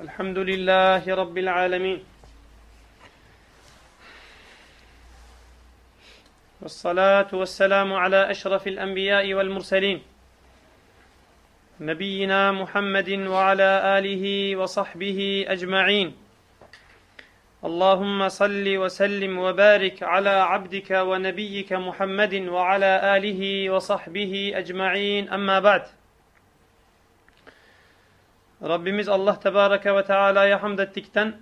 الحمد لله رب العالمين. والصلاة والسلام على أشرف الأنبياء والمرسلين. نبينا محمد وعلى آله وصحبه أجمعين. اللهم صل وسلم وبارك على عبدك ونبيك محمد وعلى آله وصحبه أجمعين. أما بعد. Rabbimiz Allah Tebareke ve Teala'ya hamd ettikten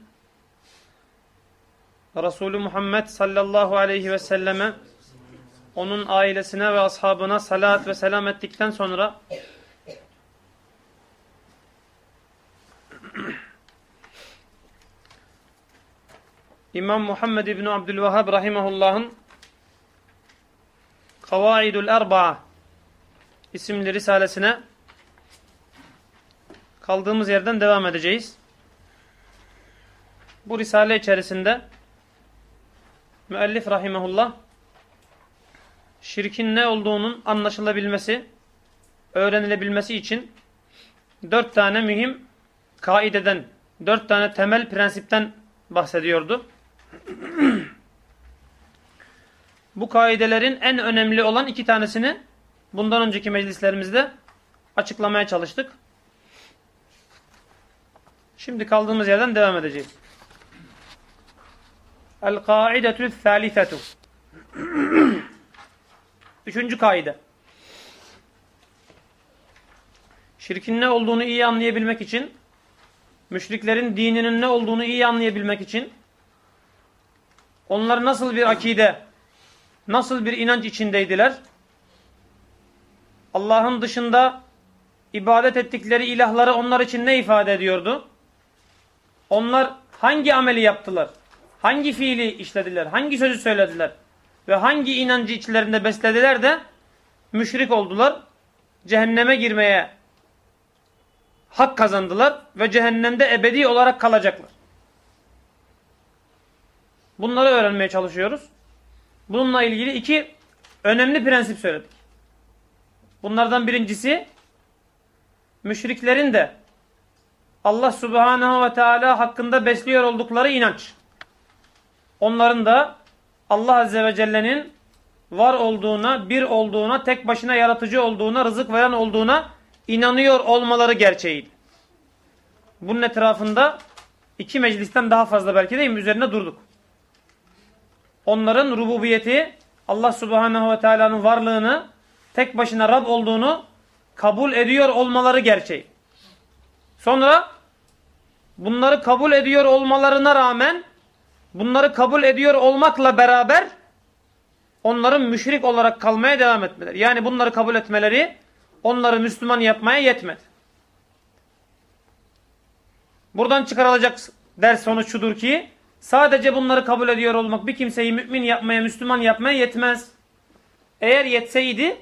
Resulü Muhammed sallallahu aleyhi ve selleme onun ailesine ve ashabına salat ve selam ettikten sonra İmam Muhammed İbni Abdülvehhab Rahimahullah'ın Kavaidul Erba'a isimli risalesine kaldığımız yerden devam edeceğiz. Bu risale içerisinde müellif rahimehullah şirkin ne olduğunun anlaşılabilmesi, öğrenilebilmesi için dört tane mühim kaideden, dört tane temel prensipten bahsediyordu. Bu kaidelerin en önemli olan iki tanesini bundan önceki meclislerimizde açıklamaya çalıştık. Şimdi kaldığımız yerden devam edeceğiz. El-kaidetü thâlifetu. Üçüncü kaide. Şirkin ne olduğunu iyi anlayabilmek için, müşriklerin dininin ne olduğunu iyi anlayabilmek için, onlar nasıl bir akide, nasıl bir inanç içindeydiler, Allah'ın dışında ibadet ettikleri ilahları onlar için ne ifade ediyordu? Onlar hangi ameli yaptılar? Hangi fiili işlediler? Hangi sözü söylediler? Ve hangi inancı içlerinde beslediler de müşrik oldular. Cehenneme girmeye hak kazandılar ve cehennemde ebedi olarak kalacaklar. Bunları öğrenmeye çalışıyoruz. Bununla ilgili iki önemli prensip söyledik. Bunlardan birincisi müşriklerin de Allah subhanahu ve teala hakkında besliyor oldukları inanç. Onların da Allah azze ve celle'nin var olduğuna, bir olduğuna, tek başına yaratıcı olduğuna, rızık veren olduğuna inanıyor olmaları gerçeğiydi. Bunun etrafında iki meclisten daha fazla belki de üzerine durduk. Onların rububiyeti, Allah subhanahu ve teala'nın varlığını, tek başına Rab olduğunu kabul ediyor olmaları gerçeği. Sonra bunları kabul ediyor olmalarına rağmen bunları kabul ediyor olmakla beraber onların müşrik olarak kalmaya devam etmeleri. Yani bunları kabul etmeleri onları Müslüman yapmaya yetmedi. Buradan çıkarılacak ders sonuç şudur ki sadece bunları kabul ediyor olmak bir kimseyi mümin yapmaya, Müslüman yapmaya yetmez. Eğer yetseydi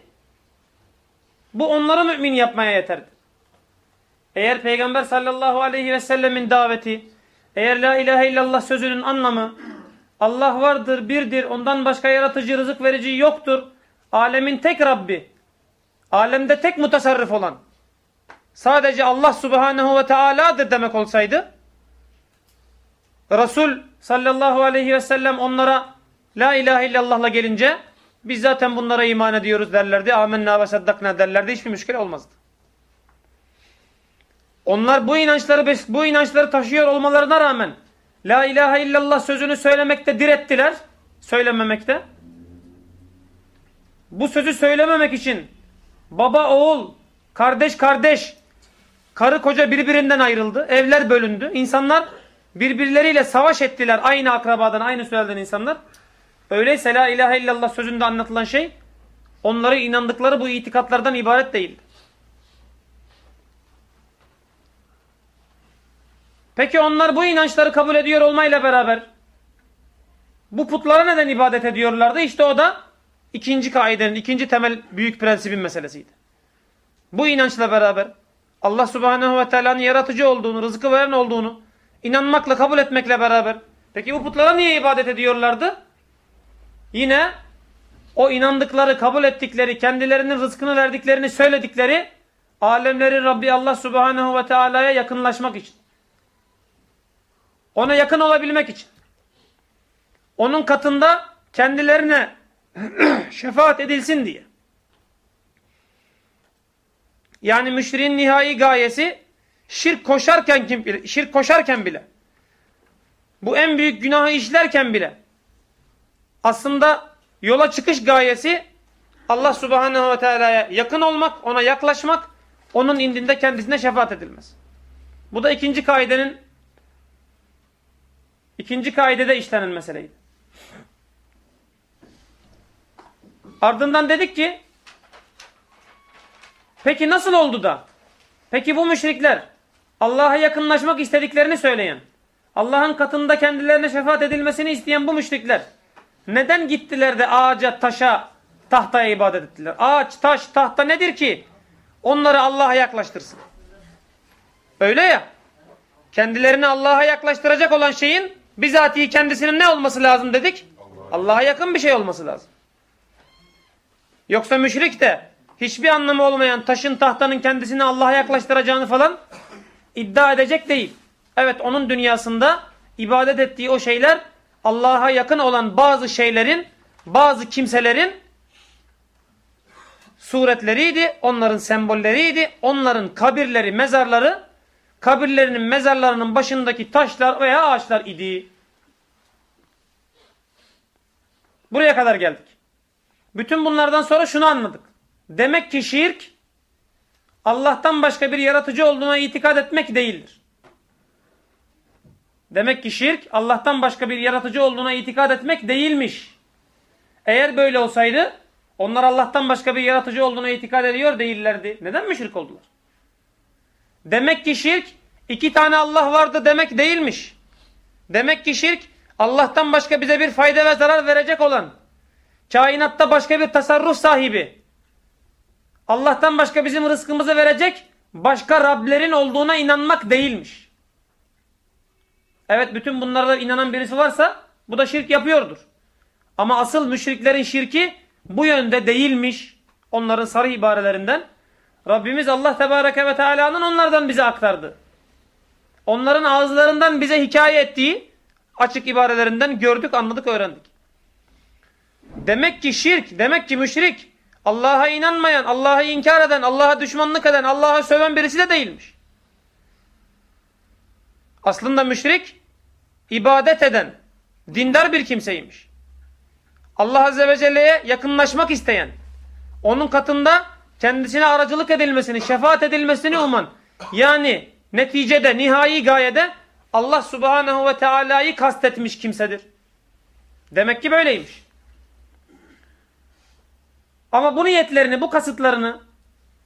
bu onları mümin yapmaya yeterdi. Eğer Peygamber sallallahu aleyhi ve sellemin daveti, eğer la ilahe illallah sözünün anlamı, Allah vardır, birdir, ondan başka yaratıcı, rızık verici yoktur, alemin tek Rabbi, alemde tek mutasarrif olan, sadece Allah subhanehu ve teala'dır demek olsaydı, Resul sallallahu aleyhi ve sellem onlara la ilahe illallah'la gelince, biz zaten bunlara iman ediyoruz derlerdi, amenna ve saddakna derlerdi, hiçbir müşkil olmazdı. Onlar bu inançları bu inançları taşıyor olmalarına rağmen La ilahe illallah sözünü söylemekte direttiler. Söylememekte. Bu sözü söylememek için baba oğul, kardeş kardeş, karı koca birbirinden ayrıldı. Evler bölündü. İnsanlar birbirleriyle savaş ettiler. Aynı akrabadan, aynı soyaddan insanlar. Öyleyse la ilahe illallah sözünde anlatılan şey onları inandıkları bu itikatlardan ibaret değildi. Peki onlar bu inançları kabul ediyor olmayla beraber bu putlara neden ibadet ediyorlardı? İşte o da ikinci kaidenin, ikinci temel büyük prensibin meselesiydi. Bu inançla beraber Allah subhanehu ve teala'nın yaratıcı olduğunu, rızkı veren olduğunu inanmakla, kabul etmekle beraber peki bu putlara niye ibadet ediyorlardı? Yine o inandıkları, kabul ettikleri, kendilerinin rızkını verdiklerini söyledikleri alemlerin Rabbi Allah subhanehu ve teala'ya yakınlaşmak için. Ona yakın olabilmek için. Onun katında kendilerine şefaat edilsin diye. Yani müşriğin nihai gayesi şirk koşarken kim şirk koşarken bile bu en büyük günahı işlerken bile aslında yola çıkış gayesi Allah Subhanahu ve Teala'ya yakın olmak, ona yaklaşmak, onun indinde kendisine şefaat edilmez. Bu da ikinci kaidenin ikinci kaidede işlenen meseleydi. Ardından dedik ki peki nasıl oldu da peki bu müşrikler Allah'a yakınlaşmak istediklerini söyleyen Allah'ın katında kendilerine şefaat edilmesini isteyen bu müşrikler neden gittiler de ağaca, taşa, tahtaya ibadet ettiler? Ağaç, taş, tahta nedir ki? Onları Allah'a yaklaştırsın. Öyle ya. Kendilerini Allah'a yaklaştıracak olan şeyin bizatihi kendisinin ne olması lazım dedik? Allah'a yakın bir şey olması lazım. Yoksa müşrik de hiçbir anlamı olmayan taşın tahtanın kendisini Allah'a yaklaştıracağını falan iddia edecek değil. Evet onun dünyasında ibadet ettiği o şeyler Allah'a yakın olan bazı şeylerin, bazı kimselerin suretleriydi, onların sembolleriydi, onların kabirleri, mezarları, kabirlerinin mezarlarının başındaki taşlar veya ağaçlar idi. Buraya kadar geldik. Bütün bunlardan sonra şunu anladık. Demek ki şirk Allah'tan başka bir yaratıcı olduğuna itikad etmek değildir. Demek ki şirk Allah'tan başka bir yaratıcı olduğuna itikad etmek değilmiş. Eğer böyle olsaydı onlar Allah'tan başka bir yaratıcı olduğuna itikad ediyor değillerdi. Neden müşrik oldular? Demek ki şirk iki tane Allah vardı demek değilmiş. Demek ki şirk Allah'tan başka bize bir fayda ve zarar verecek olan, kainatta başka bir tasarruf sahibi, Allah'tan başka bizim rızkımızı verecek başka Rablerin olduğuna inanmak değilmiş. Evet bütün bunlara inanan birisi varsa bu da şirk yapıyordur. Ama asıl müşriklerin şirki bu yönde değilmiş. Onların sarı ibarelerinden. Rabbimiz Allah Tebareke ve Teala'nın onlardan bize aktardı. Onların ağızlarından bize hikaye ettiği açık ibarelerinden gördük, anladık, öğrendik. Demek ki şirk, demek ki müşrik, Allah'a inanmayan, Allah'ı inkar eden, Allah'a düşmanlık eden, Allah'a söven birisi de değilmiş. Aslında müşrik, ibadet eden, dindar bir kimseymiş. Allah Azze ve Celle'ye yakınlaşmak isteyen, onun katında kendisine aracılık edilmesini, şefaat edilmesini uman, yani neticede, nihai gayede Allah Subhanahu ve Teala'yı kastetmiş kimsedir. Demek ki böyleymiş. Ama bu niyetlerini, bu kasıtlarını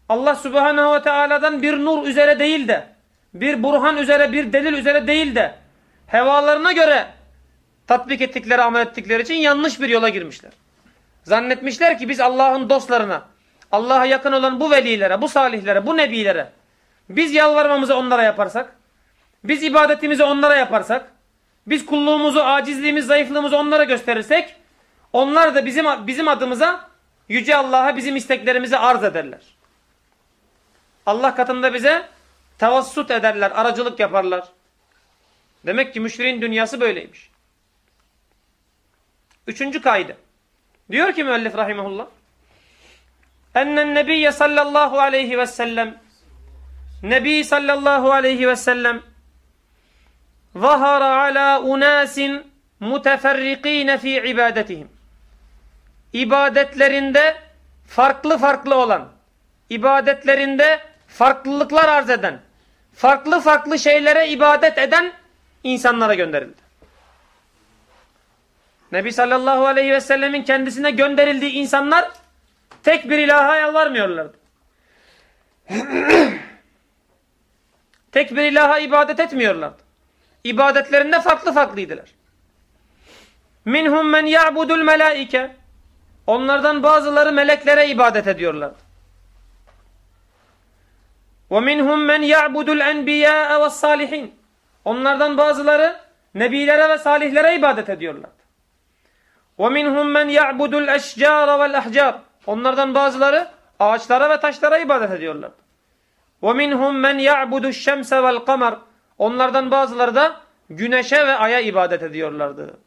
Allah Subhanahu ve Teala'dan bir nur üzere değil de, bir burhan üzere, bir delil üzere değil de, hevalarına göre tatbik ettikleri, amel ettikleri için yanlış bir yola girmişler. Zannetmişler ki biz Allah'ın dostlarına, Allah'a yakın olan bu velilere, bu salihlere, bu nebilere, biz yalvarmamızı onlara yaparsak, biz ibadetimizi onlara yaparsak, biz kulluğumuzu, acizliğimiz, zayıflığımızı onlara gösterirsek, onlar da bizim bizim adımıza Yüce Allah'a bizim isteklerimizi arz ederler. Allah katında bize tevassut ederler, aracılık yaparlar. Demek ki müşriğin dünyası böyleymiş. Üçüncü kaide. Diyor ki müellif rahimahullah. Ennen nebiyye sallallahu aleyhi ve sellem Nebi sallallahu aleyhi ve sellem zahara ala unasin muteferrikine fi ibadetihim. İbadetlerinde farklı farklı olan, ibadetlerinde farklılıklar arz eden, farklı farklı şeylere ibadet eden insanlara gönderildi. Nebi sallallahu aleyhi ve sellemin kendisine gönderildiği insanlar Tek bir ilaha yalvarmıyorlardı. Tek bir ilaha ibadet etmiyorlardı. İbadetlerinde farklı farklıydılar. Minhum men ya'budul melaike. Onlardan bazıları meleklere ibadet ediyorlardı. Ve minhum men ya'budul enbiya ve salihin. Onlardan bazıları nebilere ve salihlere ibadet ediyorlardı. Ve minhum men ya'budul eşcara vel ahcar. Onlardan bazıları ağaçlara ve taşlara ibadet ediyorlar. وَمِنْهُمْ مَنْ يَعْبُدُ الشَّمْسَ وَالْقَمَرِ Onlardan bazıları da güneşe ve aya ibadet ediyorlardı.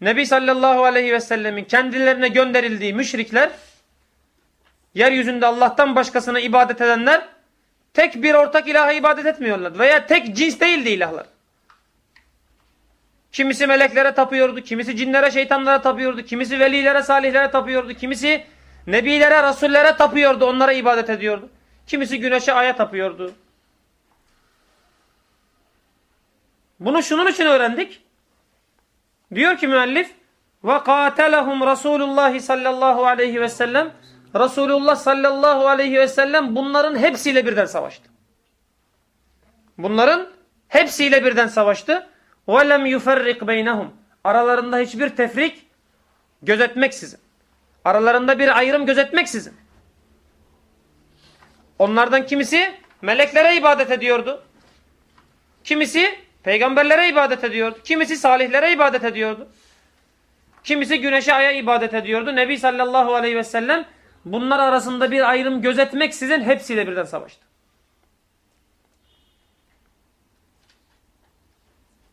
Nebi sallallahu aleyhi ve sellemin kendilerine gönderildiği müşrikler, yeryüzünde Allah'tan başkasına ibadet edenler, tek bir ortak ilaha ibadet etmiyorlar. Veya tek cins değildi ilahlar. Kimisi meleklere tapıyordu, kimisi cinlere, şeytanlara tapıyordu, kimisi velilere, salihlere tapıyordu, kimisi nebilere, rasullere tapıyordu, onlara ibadet ediyordu. Kimisi güneşe, aya tapıyordu. Bunu şunun için öğrendik. Diyor ki müellif ve katelehum Resulullah sallallahu aleyhi ve sellem Resulullah sallallahu aleyhi ve sellem bunların hepsiyle birden savaştı. Bunların hepsiyle birden savaştı. Lem yuferrik beynehum. Aralarında hiçbir tefrik gözetmeksizin. Aralarında bir ayrım gözetmeksizin. Onlardan kimisi meleklere ibadet ediyordu. Kimisi peygamberlere ibadet ediyordu. Kimisi salihlere ibadet ediyordu. Kimisi güneşe aya ibadet ediyordu. Nebi sallallahu aleyhi ve sellem bunlar arasında bir ayrım gözetmeksizin hepsiyle birden savaştı.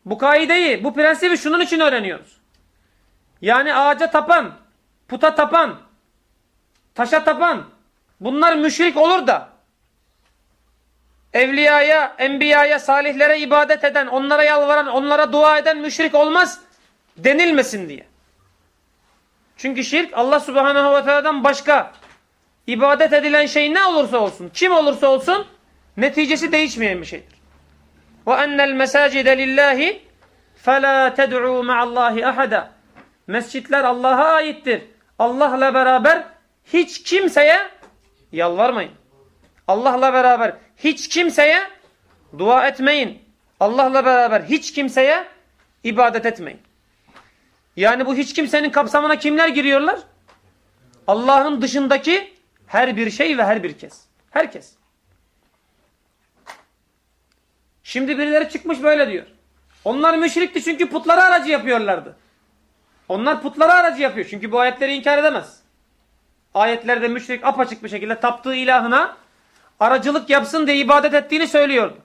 Bu kaideyi, bu prensibi şunun için öğreniyoruz. Yani ağaca tapan, puta tapan, taşa tapan bunlar müşrik olur da evliyaya, enbiyaya, salihlere ibadet eden, onlara yalvaran, onlara dua eden müşrik olmaz denilmesin diye. Çünkü şirk Allah subhanahu ve teala'dan başka ibadet edilen şey ne olursa olsun, kim olursa olsun neticesi değişmeyen bir şeydir. Ve ennel mesacide lillahi fela ted'u ma'allahi ahada. Mescitler Allah'a aittir. Allah'la beraber hiç kimseye yalvarmayın. Allah'la beraber hiç kimseye dua etmeyin. Allah'la beraber hiç kimseye ibadet etmeyin. Yani bu hiç kimsenin kapsamına kimler giriyorlar? Allah'ın dışındaki her bir şey ve her bir kez. Herkes. Şimdi birileri çıkmış böyle diyor. Onlar müşrikti çünkü putları aracı yapıyorlardı. Onlar putları aracı yapıyor. Çünkü bu ayetleri inkar edemez. Ayetlerde müşrik apaçık bir şekilde taptığı ilahına aracılık yapsın diye ibadet ettiğini söylüyordu.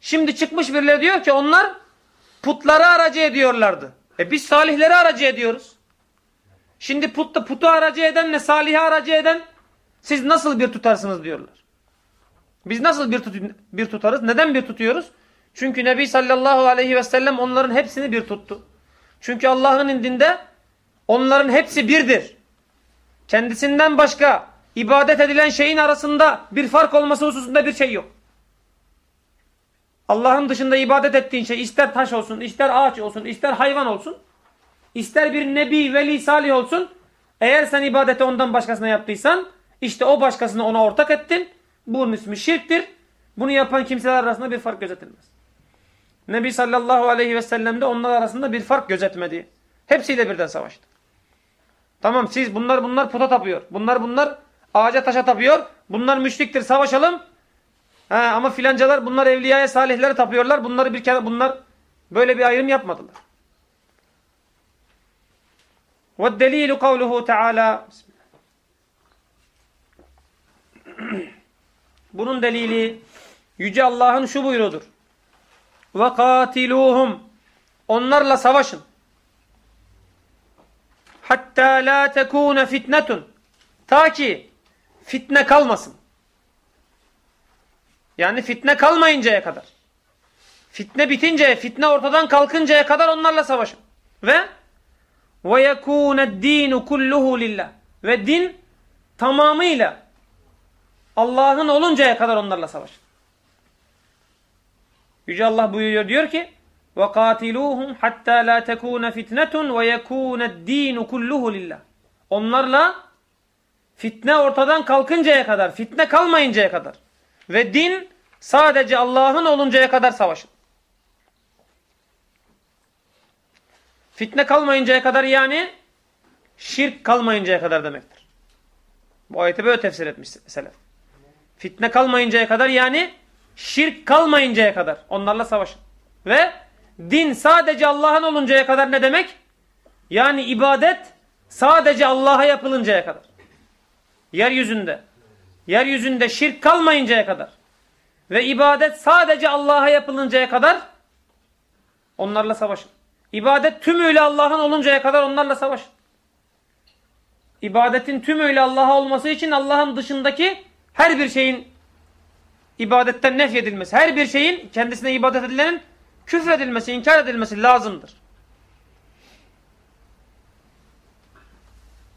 Şimdi çıkmış birileri diyor ki onlar putları aracı ediyorlardı. E biz salihleri aracı ediyoruz. Şimdi putta, putu aracı edenle salihi aracı eden siz nasıl bir tutarsınız diyorlar. Biz nasıl bir, tut bir tutarız? Neden bir tutuyoruz? Çünkü Nebi sallallahu aleyhi ve sellem onların hepsini bir tuttu. Çünkü Allah'ın indinde onların hepsi birdir. Kendisinden başka ibadet edilen şeyin arasında bir fark olması hususunda bir şey yok. Allah'ın dışında ibadet ettiğin şey ister taş olsun, ister ağaç olsun, ister hayvan olsun, ister bir nebi, veli, salih olsun. Eğer sen ibadeti ondan başkasına yaptıysan işte o başkasını ona ortak ettin. Bunun ismi şirktir. Bunu yapan kimseler arasında bir fark gözetilmez. Nebi sallallahu aleyhi ve sellem de onlar arasında bir fark gözetmedi. Hepsiyle birden savaştı. Tamam siz bunlar bunlar puta tapıyor. Bunlar bunlar ağaca taşa tapıyor. Bunlar müşriktir savaşalım. Ha, ama filancalar bunlar evliyaya salihlere tapıyorlar. Bunları bir kere bunlar böyle bir ayrım yapmadılar. Ve delilu kavluhu teala Bunun delili Yüce Allah'ın şu buyruğudur. Katiluhum onlarla savaşın. Hatta la tekune fitnetun ta ki fitne kalmasın. Yani fitne kalmayıncaya kadar. Fitne bitince, fitne ortadan kalkıncaya kadar onlarla savaşın. Ve ve yekûne dînu kulluhu lillah. Ve din tamamıyla Allah'ın oluncaya kadar onlarla savaşın. Yüce Allah buyuruyor diyor ki hatta la tekune fitnetun ve yekune dinu kulluhu lillah. Onlarla fitne ortadan kalkıncaya kadar, fitne kalmayıncaya kadar ve din sadece Allah'ın oluncaya kadar savaşın. Fitne kalmayıncaya kadar yani şirk kalmayıncaya kadar demektir. Bu ayeti böyle tefsir etmiş selef. Fitne kalmayıncaya kadar yani şirk kalmayıncaya kadar onlarla savaşın. Ve din sadece Allah'ın oluncaya kadar ne demek? Yani ibadet sadece Allah'a yapılıncaya kadar. Yeryüzünde. Yeryüzünde şirk kalmayıncaya kadar. Ve ibadet sadece Allah'a yapılıncaya kadar onlarla savaşın. İbadet tümüyle Allah'ın oluncaya kadar onlarla savaşın. İbadetin tümüyle Allah'a olması için Allah'ın dışındaki her bir şeyin ibadetten nefyedilmesi, her bir şeyin kendisine ibadet edilenin küfredilmesi, inkar edilmesi lazımdır.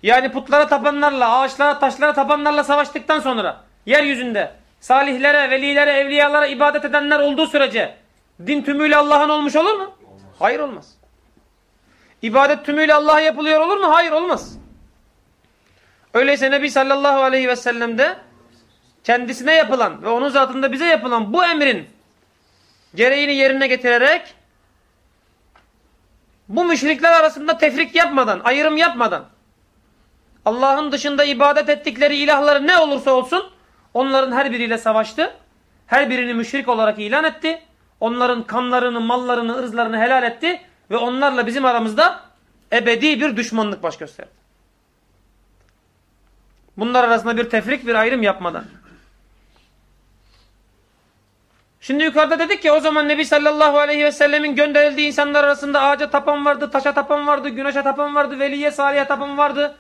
Yani putlara tapanlarla, ağaçlara, taşlara tapanlarla savaştıktan sonra yeryüzünde salihlere, velilere, evliyalara ibadet edenler olduğu sürece din tümüyle Allah'ın olmuş olur mu? Olmaz. Hayır olmaz. İbadet tümüyle Allah'a yapılıyor olur mu? Hayır olmaz. Öyleyse Nebi sallallahu aleyhi ve sellem de kendisine yapılan ve onun zatında bize yapılan bu emrin gereğini yerine getirerek bu müşrikler arasında tefrik yapmadan, ayrım yapmadan Allah'ın dışında ibadet ettikleri ilahları ne olursa olsun onların her biriyle savaştı. Her birini müşrik olarak ilan etti. Onların kanlarını, mallarını, ırzlarını helal etti ve onlarla bizim aramızda ebedi bir düşmanlık baş gösterdi. Bunlar arasında bir tefrik, bir ayrım yapmadan. Şimdi yukarıda dedik ki o zaman Nebi sallallahu aleyhi ve sellemin gönderildiği insanlar arasında ağaca tapan vardı, taşa tapan vardı, güneşe tapan vardı, veliye, saliye tapan vardı.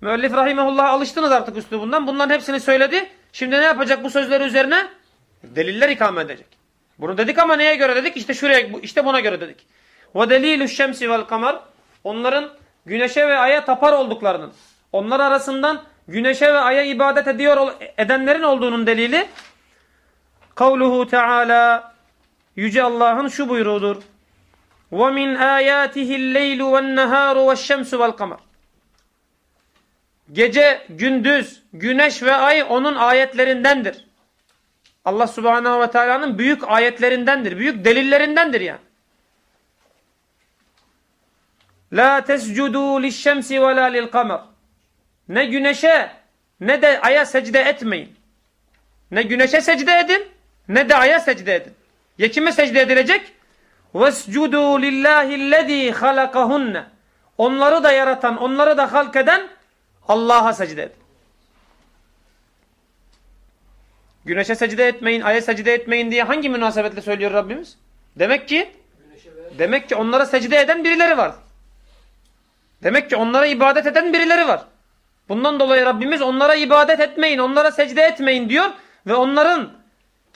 Müellif rahimehullah alıştınız artık üslubundan. Bunların hepsini söyledi. Şimdi ne yapacak bu sözleri üzerine? Deliller ikame edecek. Bunu dedik ama neye göre dedik? İşte şuraya, işte buna göre dedik. Ve delilü şemsi vel kamar. Onların güneşe ve aya tapar olduklarının. Onlar arasından güneşe ve aya ibadet ediyor edenlerin olduğunun delili Kavluhu Teala Yüce Allah'ın şu buyruğudur. وَمِنْ آيَاتِهِ اللَّيْلُ وَالنَّهَارُ وَالشَّمْسُ وَالْقَمَرُ Gece, gündüz, güneş ve ay onun ayetlerindendir. Allah Subhanahu ve Teala'nın büyük ayetlerindendir. Büyük delillerindendir yani. La tescudu lişşemsi ve la lilkamer. Ne güneşe ne de aya secde etmeyin. Ne güneşe secde edin ne de aya secde edin. Ya kime secde edilecek? وَاسْجُدُوا لِلّٰهِ الَّذ۪ي خَلَقَهُنَّ Onları da yaratan, onları da halk eden Allah'a secde edin. Güneşe secde etmeyin, aya secde etmeyin diye hangi münasebetle söylüyor Rabbimiz? Demek ki demek ki onlara secde eden birileri var. Demek ki onlara ibadet eden birileri var. Bundan dolayı Rabbimiz onlara ibadet etmeyin, onlara secde etmeyin diyor ve onların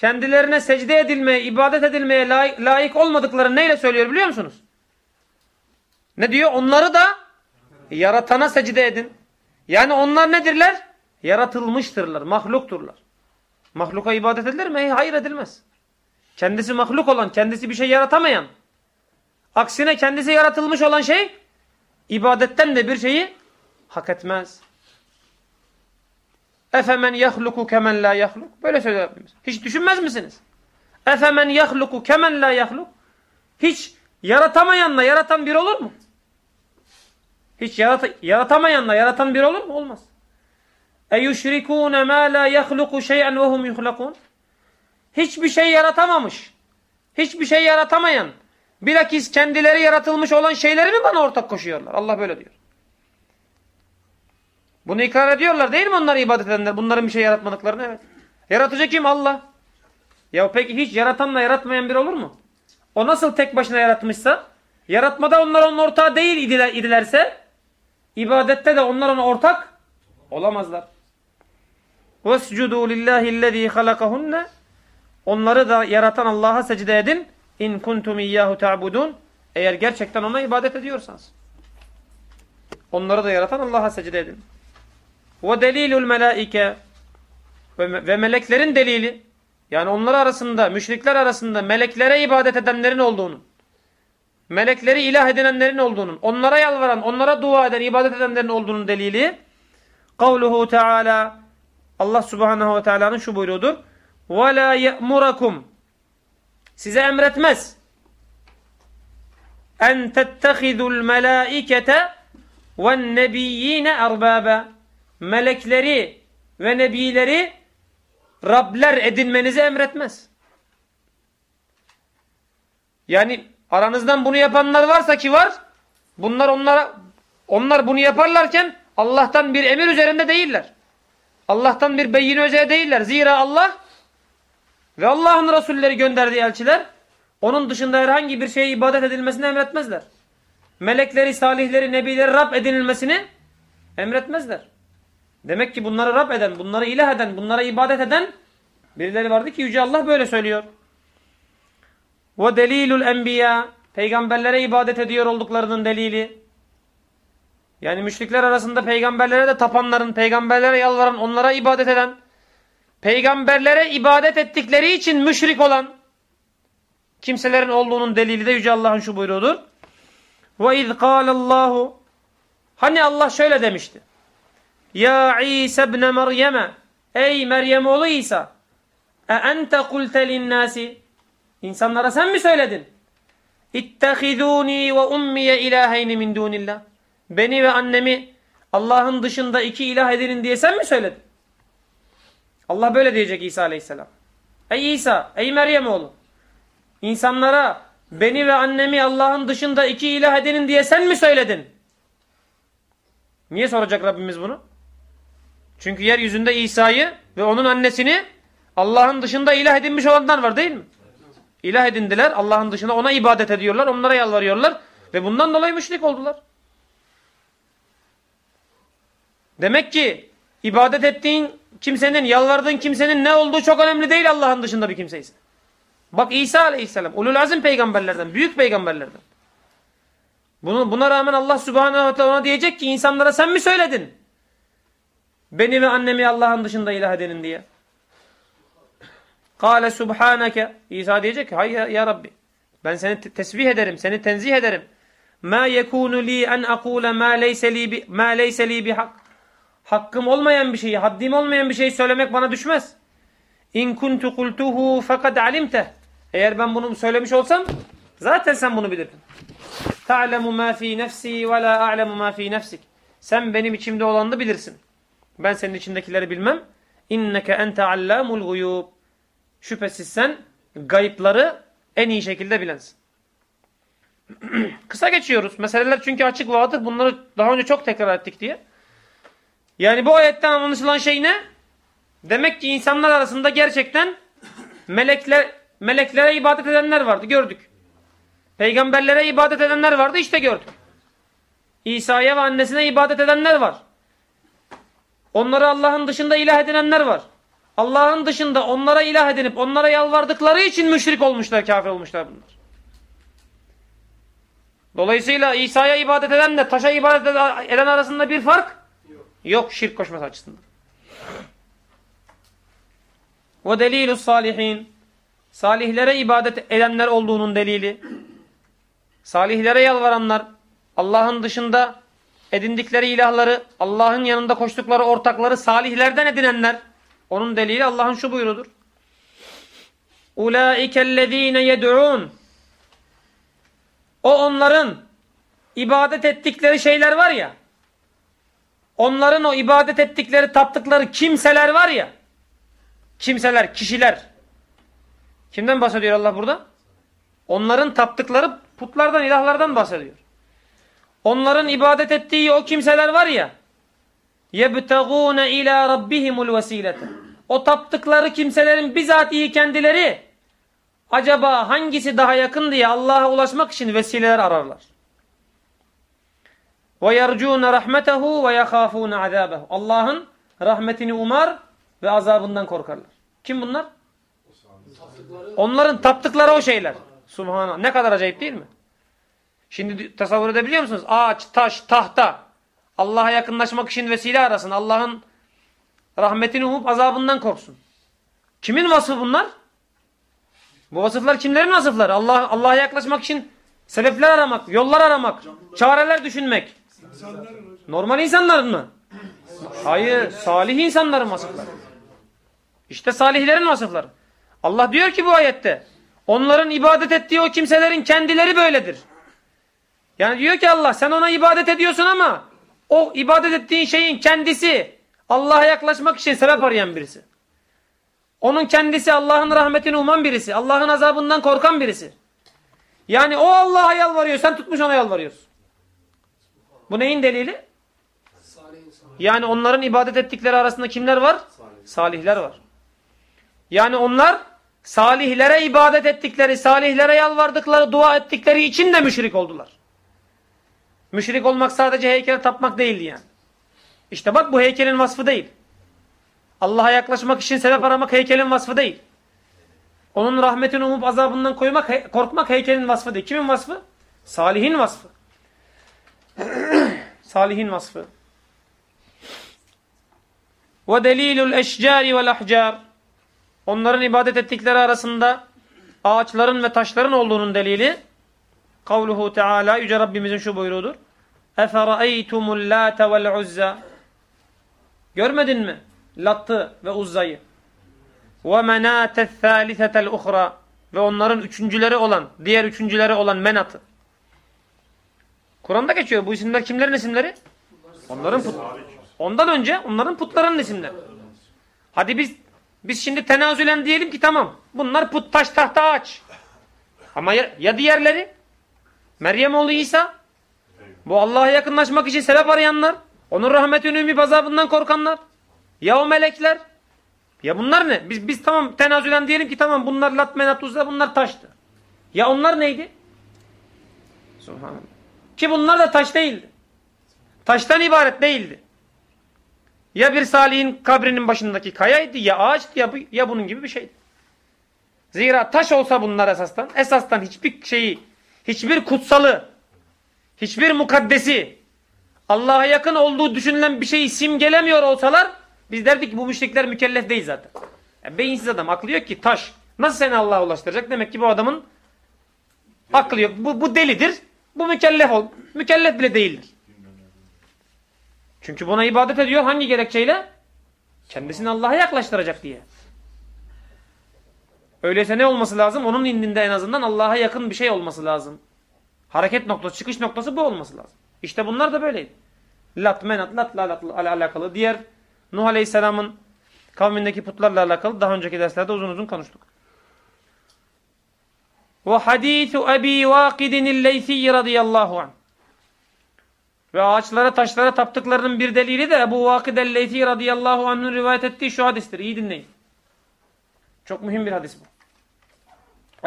kendilerine secde edilmeye, ibadet edilmeye layık, olmadıkları neyle söylüyor biliyor musunuz? Ne diyor? Onları da yaratana secde edin. Yani onlar nedirler? Yaratılmıştırlar, mahlukturlar. Mahluka ibadet edilir mi? Hayır edilmez. Kendisi mahluk olan, kendisi bir şey yaratamayan. Aksine kendisi yaratılmış olan şey ibadetten de bir şeyi hak etmez. Efemen yahluku kemen la yahluk. Böyle söylüyor Rabbimiz. Hiç düşünmez misiniz? Efemen yahluku kemen la yahluk. Hiç yaratamayanla yaratan bir olur mu? Hiç yarat yaratamayanla yaratan bir olur mu? Olmaz. Eyüşrikûne mâ lâ yahluku şey'en ve hum yuhlakûn. Hiçbir şey yaratamamış. Hiçbir şey yaratamayan. Bilakis kendileri yaratılmış olan şeyleri mi bana ortak koşuyorlar? Allah böyle diyor. Bunu ikrar ediyorlar değil mi onlar ibadet edenler? Bunların bir şey yaratmadıklarını evet. Yaratıcı kim? Allah. Ya peki hiç yaratanla yaratmayan bir olur mu? O nasıl tek başına yaratmışsa, yaratmada onlar onun ortağı değil idilerse, ibadette de onlar ona ortak olamazlar. وَاسْجُدُوا لِلّٰهِ الَّذ۪ي خَلَقَهُنَّ Onları da yaratan Allah'a secde edin. İn kuntum iyyahu ta'budun. Eğer gerçekten ona ibadet ediyorsanız. Onları da yaratan Allah'a secde edin. Ve delilul melaike ve meleklerin delili yani onlar arasında, müşrikler arasında meleklere ibadet edenlerin olduğunu, melekleri ilah edinenlerin olduğunun, onlara yalvaran, onlara dua eden, ibadet edenlerin olduğunun delili kavluhu teala Allah subhanahu ve teala'nın şu buyruğudur. Ve la ye'murakum size emretmez. En tettehidul melaikete ve nebiyyine erbaba melekleri ve nebileri Rabler edinmenizi emretmez. Yani aranızdan bunu yapanlar varsa ki var, bunlar onlara onlar bunu yaparlarken Allah'tan bir emir üzerinde değiller. Allah'tan bir beyin üzerinde değiller. Zira Allah ve Allah'ın Resulleri gönderdiği elçiler onun dışında herhangi bir şeye ibadet edilmesini emretmezler. Melekleri, salihleri, nebileri Rab edinilmesini emretmezler. Demek ki bunları Rab eden, bunları ilah eden, bunlara ibadet eden birileri vardı ki Yüce Allah böyle söylüyor. Ve delilul enbiya peygamberlere ibadet ediyor olduklarının delili. Yani müşrikler arasında peygamberlere de tapanların, peygamberlere yalvaran, onlara ibadet eden, peygamberlere ibadet ettikleri için müşrik olan kimselerin olduğunun delili de Yüce Allah'ın şu buyruğudur. Ve iz Allahu Hani Allah şöyle demişti. Ya İsa ibn Meryem Ey Meryem oğlu İsa E ente kulte linnâsi İnsanlara sen mi söyledin? İttehidûni ve ummiye ilâheyni min dûnillah Beni ve annemi Allah'ın dışında iki ilah edinin diye sen mi söyledin? Allah böyle diyecek İsa aleyhisselam. Ey İsa, ey Meryem oğlu. İnsanlara beni ve annemi Allah'ın dışında iki ilah edinin diye sen mi söyledin? Niye soracak Rabbimiz bunu? Çünkü yeryüzünde İsa'yı ve onun annesini Allah'ın dışında ilah edinmiş olanlar var değil mi? İlah edindiler. Allah'ın dışında ona ibadet ediyorlar. Onlara yalvarıyorlar. Ve bundan dolayı müşrik oldular. Demek ki ibadet ettiğin kimsenin, yalvardığın kimsenin ne olduğu çok önemli değil Allah'ın dışında bir kimseyse. Bak İsa aleyhisselam ulul azim peygamberlerden, büyük peygamberlerden. Bunu, buna rağmen Allah subhanehu ve teala ona diyecek ki insanlara sen mi söyledin? Beni ve annemi Allah'ın dışında ilah edenin diye. Kale subhaneke. İsa diyecek ki hayır ya Rabbi. Ben seni tesbih ederim, seni tenzih ederim. Ma yekunu li en akule ma leyse li bi ma leyse bi hak. Hakkım olmayan bir şeyi, haddim olmayan bir şeyi söylemek bana düşmez. İn kuntu kultuhu fakat alimte. Eğer ben bunu söylemiş olsam zaten sen bunu bilirdin. Ta'lemu ma fi nefsi ve la a'lemu ma fi nefsik. Sen benim içimde olanı bilirsin. Ben senin içindekileri bilmem. İnneke ente allamul guyub. Şüphesiz sen gayıpları en iyi şekilde bilensin. Kısa geçiyoruz. Meseleler çünkü açık ve Bunları daha önce çok tekrar ettik diye. Yani bu ayetten anlaşılan şey ne? Demek ki insanlar arasında gerçekten melekler meleklere ibadet edenler vardı. Gördük. Peygamberlere ibadet edenler vardı. işte gördük. İsa'ya ve annesine ibadet edenler var. Onları Allah'ın dışında ilah edinenler var. Allah'ın dışında onlara ilah edinip onlara yalvardıkları için müşrik olmuşlar, kafir olmuşlar bunlar. Dolayısıyla İsa'ya ibadet edenle taşa ibadet eden arasında bir fark yok, şirk koşması açısından. Ve delilü salihin salihlere ibadet edenler olduğunun delili salihlere yalvaranlar Allah'ın dışında edindikleri ilahları Allah'ın yanında koştukları ortakları salihlerden edinenler onun delili Allah'ın şu buyruğudur. Ulaikellezine yed'un O onların ibadet ettikleri şeyler var ya onların o ibadet ettikleri taptıkları kimseler var ya kimseler, kişiler kimden bahsediyor Allah burada? Onların taptıkları putlardan, ilahlardan bahsediyor. Onların ibadet ettiği o kimseler var ya يَبْتَغُونَ ila rabbihimul vesilete. O taptıkları kimselerin bizatihi kendileri acaba hangisi daha yakın diye Allah'a ulaşmak için vesileler ararlar. وَيَرْجُونَ رَحْمَتَهُ وَيَخَافُونَ عَذَابَهُ Allah'ın rahmetini umar ve azabından korkarlar. Kim bunlar? Onların taptıkları o şeyler. Subhanallah. Ne kadar acayip değil mi? Şimdi tasavvur edebiliyor musunuz? Ağaç, taş, tahta. Allah'a yakınlaşmak için vesile arasın. Allah'ın rahmetini umup azabından korksun. Kimin vasfı bunlar? Bu vasıflar kimlerin vasıfları? Allah Allah'a yaklaşmak için sebepler aramak, yollar aramak, çareler düşünmek. Normal insanların mı? Hayır, salih insanların vasıfları. İşte salihlerin vasıfları. Allah diyor ki bu ayette, onların ibadet ettiği o kimselerin kendileri böyledir. Yani diyor ki Allah sen ona ibadet ediyorsun ama o ibadet ettiğin şeyin kendisi Allah'a yaklaşmak için sebep arayan birisi. Onun kendisi Allah'ın rahmetini uman birisi. Allah'ın azabından korkan birisi. Yani o Allah'a yalvarıyor. Sen tutmuş ona yalvarıyorsun. Bu neyin delili? Yani onların ibadet ettikleri arasında kimler var? Salihler var. Yani onlar salihlere ibadet ettikleri, salihlere yalvardıkları, dua ettikleri için de müşrik oldular. Müşrik olmak sadece heykele tapmak değildi yani. İşte bak bu heykelin vasfı değil. Allah'a yaklaşmak için sebep aramak heykelin vasfı değil. Onun rahmetini umup azabından koymak, korkmak heykelin vasfı değil. Kimin vasfı? Salihin vasfı. Salihin vasfı. Ve delilul eşcari vel ahcar. Onların ibadet ettikleri arasında ağaçların ve taşların olduğunun delili kavluhu Teala Yüce Rabbimizin şu buyruğudur. Late vel uzza. Görmedin mi? Lat'ı ve Uzza'yı. Menâtet thâlisetel uhra. Ve onların üçüncüleri olan, diğer üçüncüleri olan Menat'ı. Kur'an'da geçiyor. Bu isimler kimlerin isimleri? Onların put. Ondan önce onların putlarının isimleri. Hadi biz biz şimdi tenazülen diyelim ki tamam. Bunlar put, taş, tahta, ağaç. Ama ya, ya diğerleri? Meryem oğlu İsa. Bu Allah'a yakınlaşmak için sebep arayanlar. Onun rahmetinin ümit azabından korkanlar. Ya o melekler? Ya bunlar ne? Biz biz tamam tenazülen diyelim ki tamam bunlar lat menat uzza bunlar taştı. Ya onlar neydi? Subhanallah. Ki bunlar da taş değildi. Taştan ibaret değildi. Ya bir salihin kabrinin başındaki kayaydı ya ağaçtı ya, bu, ya bunun gibi bir şeydi. Zira taş olsa bunlar esastan, esastan hiçbir şeyi, hiçbir kutsalı, hiçbir mukaddesi, Allah'a yakın olduğu düşünülen bir şeyi simgelemiyor olsalar, biz derdik ki bu müşrikler mükellef değil zaten. Yani beyinsiz adam, aklı yok ki taş. Nasıl seni Allah'a ulaştıracak? Demek ki bu adamın aklı yok. Bu, bu delidir. Bu mükellef ol. Mükellef bile değildir. Çünkü buna ibadet ediyor. Hangi gerekçeyle? Kendisini Allah'a yaklaştıracak diye. Öyleyse ne olması lazım? Onun indinde en azından Allah'a yakın bir şey olması lazım. Hareket noktası, çıkış noktası bu olması lazım. İşte bunlar da böyleydi. Lat, menat, latla alakalı. Diğer Nuh Aleyhisselam'ın kavmindeki putlarla alakalı daha önceki derslerde uzun uzun konuştuk. Ve hadithu Ebi Vakidin Leysi radıyallahu anh. Ve ağaçlara taşlara taptıklarının bir delili de Ebu Vakid el-Leythi radıyallahu anh'ın rivayet ettiği şu hadistir. İyi dinleyin. Çok mühim bir hadis bu.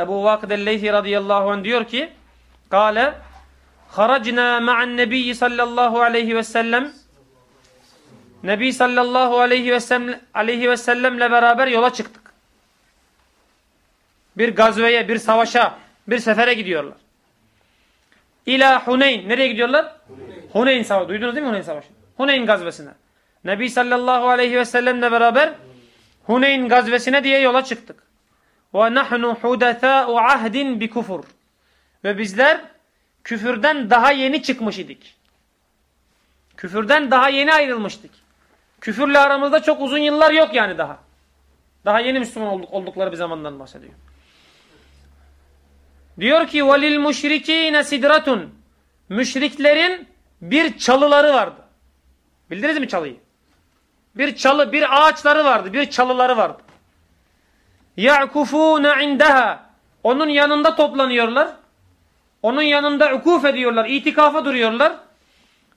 Ebu Vakid el-Leythi radıyallahu anh diyor ki Kale Haracna ma'an nebiyyi sallallahu aleyhi ve sellem Nebi sallallahu aleyhi ve sellem aleyhi ve sellemle beraber yola çıktık. Bir gazveye, bir savaşa, bir sefere gidiyorlar. İla Huneyn. Nereye gidiyorlar? Huneyn, Huneyn Savaşı. Duydunuz değil mi Huneyn Savaşı? Huneyn gazvesine. Nebi sallallahu aleyhi ve sellemle beraber Huneyn gazvesine diye yola çıktık. Ve nahnu hudathâ'u ahdin bi kufur. Ve bizler küfürden daha yeni çıkmış idik. Küfürden daha yeni ayrılmıştık. Küfürle aramızda çok uzun yıllar yok yani daha. Daha yeni Müslüman olduk, oldukları bir zamandan bahsediyor. Diyor ki velil müşrikine sidratun. Müşriklerin bir çalıları vardı. Bildiniz mi çalıyı? Bir çalı, bir ağaçları vardı, bir çalıları vardı. Ya'kufune indaha. Onun yanında toplanıyorlar. Onun yanında ukuf ediyorlar, itikafa duruyorlar.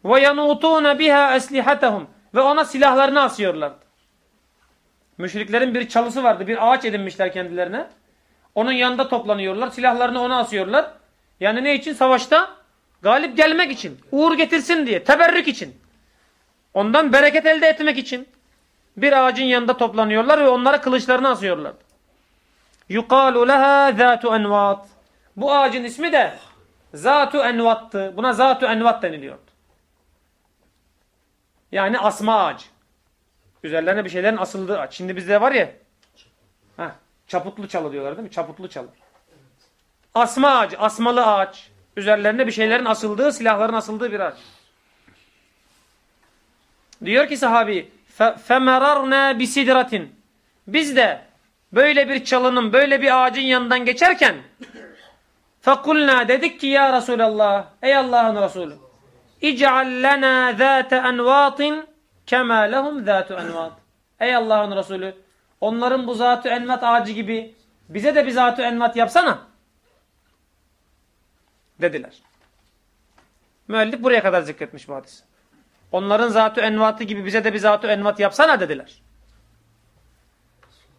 Ve yanutune biha eslihatahum. Ve ona silahlarını asıyorlardı. Müşriklerin bir çalısı vardı, bir ağaç edinmişler kendilerine. Onun yanında toplanıyorlar. Silahlarını ona asıyorlar. Yani ne için? Savaşta galip gelmek için. Uğur getirsin diye. Teberrük için. Ondan bereket elde etmek için. Bir ağacın yanında toplanıyorlar ve onlara kılıçlarını asıyorlar. Yukalu leha zatu envat. Bu ağacın ismi de zatu envattı. Buna zatu envat deniliyordu. Yani asma ağacı. Üzerlerine bir şeylerin asıldığı ağaç. Şimdi bizde var ya heh, Çaputlu çalı diyorlar değil mi? Çaputlu çalı. Asma ağacı, asmalı ağaç. Üzerlerine bir şeylerin asıldığı, silahların asıldığı bir ağaç. Diyor ki sahabi, فَمَرَرْنَا بِسِدْرَةٍ Biz de böyle bir çalının, böyle bir ağacın yanından geçerken فَقُلْنَا dedik ki ya Resulallah, ey Allah'ın Resulü اِجْعَلْ لَنَا ذَاتَ اَنْوَاطٍ كَمَا لَهُمْ ذَاتُ اَنْوَاطٍ Ey Allah'ın Resulü, Onların bu zatü envat ağacı gibi bize de bir zatü envat yapsana. Dediler. Müellif buraya kadar zikretmiş bu hadis. Onların zatü envatı gibi bize de bir zatü envat yapsana dediler.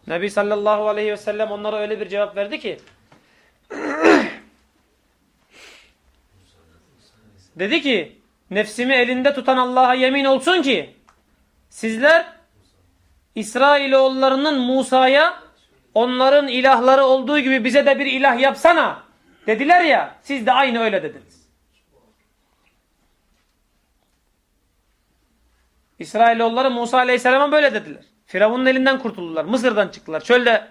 Nebi sallallahu aleyhi ve sellem onlara öyle bir cevap verdi ki dedi ki nefsimi elinde tutan Allah'a yemin olsun ki sizler İsrailoğullarının Musa'ya onların ilahları olduğu gibi bize de bir ilah yapsana dediler ya siz de aynı öyle dediniz. İsrailoğulları Musa Aleyhisselam'a böyle dediler. Firavun'un elinden kurtuldular. Mısır'dan çıktılar. Çölde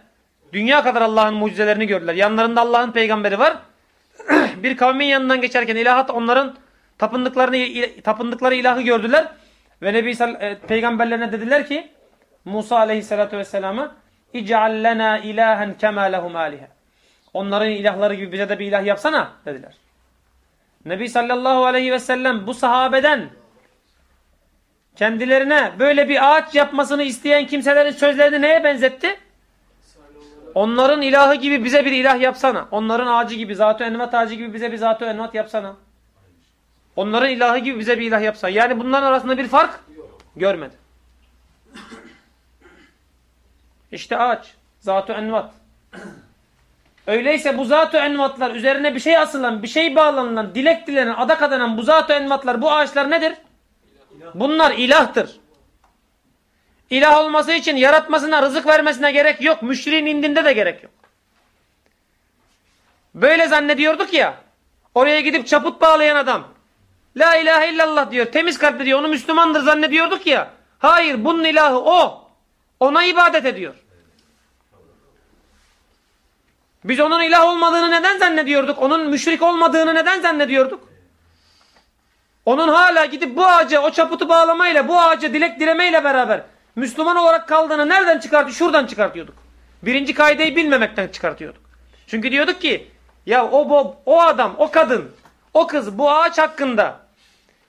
dünya kadar Allah'ın mucizelerini gördüler. Yanlarında Allah'ın peygamberi var. bir kavmin yanından geçerken ilahat onların tapındıklarını tapındıkları ilahı gördüler. Ve Nebi e, peygamberlerine dediler ki Musa Aleyhisselatü Vesselam'a İc'al lena ilahen kema lehum. Onların ilahları gibi bize de bir ilah yapsana dediler. Nebi sallallahu aleyhi ve sellem bu sahabeden kendilerine böyle bir ağaç yapmasını isteyen kimselerin sözlerini neye benzetti? Onların ilahı gibi bize bir ilah yapsana. Onların ağacı gibi, zat-ı envat ağacı gibi bize bir zat-ı envat yapsana. Onların ilahı gibi bize bir ilah yapsana. Yani bunların arasında bir fark görmedi. İşte ağaç, zat-ı envat. Öyleyse bu zat-ı envatlar üzerine bir şey asılan, bir şey bağlanılan, dilek dilenen, adak adanan bu zat-ı envatlar, bu ağaçlar nedir? Bunlar ilahtır. İlah olması için yaratmasına, rızık vermesine gerek yok. Müşriğin indinde de gerek yok. Böyle zannediyorduk ya. Oraya gidip çaput bağlayan adam. La ilahe illallah diyor. Temiz kalpli diyor. Onu Müslümandır zannediyorduk ya. Hayır bunun ilahı o. Ona ibadet ediyor. Biz onun ilah olmadığını neden zannediyorduk? Onun müşrik olmadığını neden zannediyorduk? Onun hala gidip bu ağaca o çaputu bağlamayla bu ağaca dilek dilemeyle beraber Müslüman olarak kaldığını nereden çıkartıyor? Şuradan çıkartıyorduk. Birinci kaideyi bilmemekten çıkartıyorduk. Çünkü diyorduk ki ya o, o, o adam, o kadın, o kız bu ağaç hakkında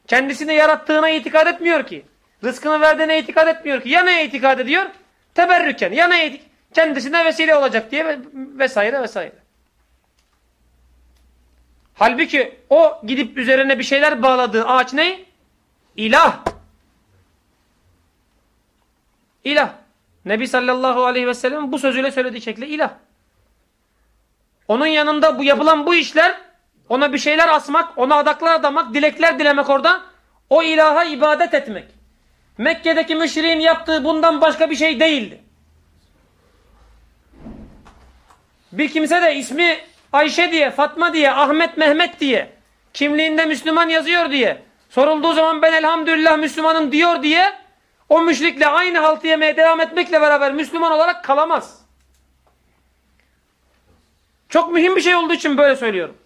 kendisini yarattığına itikad etmiyor ki. Rızkını verdiğine itikad etmiyor ki. Ya neye itikad ediyor? Teberrüken. Ya neye kendisine vesile olacak diye vesaire vesaire. Halbuki o gidip üzerine bir şeyler bağladığı ağaç ne? İlah. İlah. Nebi sallallahu aleyhi ve sellem bu sözüyle söylediği şekilde ilah. Onun yanında bu yapılan bu işler ona bir şeyler asmak, ona adaklar adamak, dilekler dilemek orada o ilaha ibadet etmek. Mekke'deki müşriğin yaptığı bundan başka bir şey değildi. Bir kimse de ismi Ayşe diye, Fatma diye, Ahmet, Mehmet diye, kimliğinde Müslüman yazıyor diye, sorulduğu zaman ben elhamdülillah Müslümanım diyor diye, o müşrikle aynı haltı yemeye devam etmekle beraber Müslüman olarak kalamaz. Çok mühim bir şey olduğu için böyle söylüyorum.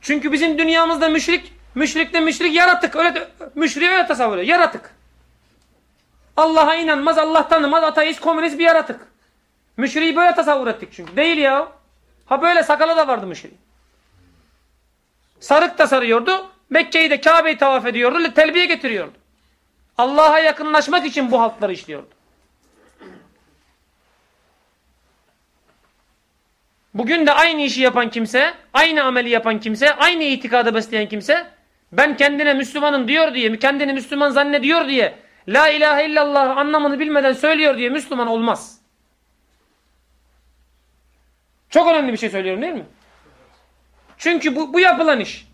Çünkü bizim dünyamızda müşrik, müşrikte müşrik yaratık. Öyle müşriği öyle tasavvur. Yaratık. Allah'a inanmaz, Allah tanımaz, ateist, komünist bir yaratık. Müşriği böyle tasavvur ettik çünkü. Değil ya. Ha böyle sakalı da vardı müşriğin. Sarık da sarıyordu. Mekke'yi de Kabe'yi tavaf ediyordu. Telbiye getiriyordu. Allah'a yakınlaşmak için bu halkları işliyordu. Bugün de aynı işi yapan kimse, aynı ameli yapan kimse, aynı itikadı besleyen kimse, ben kendine Müslümanım diyor diye, kendini Müslüman zannediyor diye, La ilahe illallah anlamını bilmeden söylüyor diye Müslüman olmaz. Çok önemli bir şey söylüyorum değil mi? Çünkü bu, bu yapılan iş.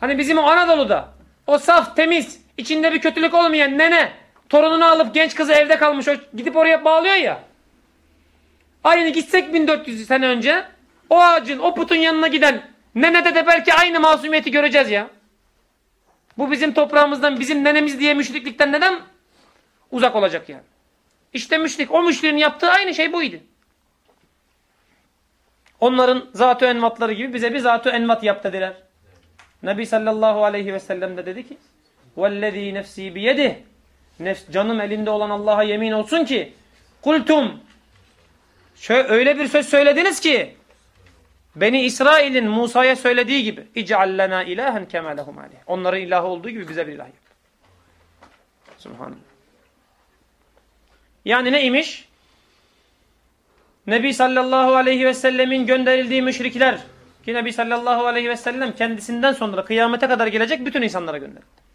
Hani bizim Anadolu'da o saf, temiz, içinde bir kötülük olmayan nene torununu alıp genç kızı evde kalmış o gidip oraya bağlıyor ya. Aynı gitsek 1400 sene önce o ağacın, o putun yanına giden nenede de belki aynı masumiyeti göreceğiz ya. Bu bizim toprağımızdan, bizim nenemiz diye müşriklikten neden uzak olacak yani? İşte müşrik, o müşriğin yaptığı aynı şey buydu. Onların zat-ı envatları gibi bize bir zat-ı envat yap dediler. Nebi sallallahu aleyhi ve sellem de dedi ki وَالَّذ۪ي nefsi بِيَدِهِ Nefs, Canım elinde olan Allah'a yemin olsun ki kultum şöyle, öyle bir söz söylediniz ki Beni İsrail'in Musa'ya söylediği gibi اِجْعَلْ لَنَا اِلَٰهًا كَمَا لَهُمْ عَلَيْهِ Onların ilahı olduğu gibi bize bir ilah yap. Subhanallah. Yani neymiş? Nebi sallallahu aleyhi ve sellemin gönderildiği müşrikler ki Nebi sallallahu aleyhi ve sellem kendisinden sonra kıyamete kadar gelecek bütün insanlara gönderildi.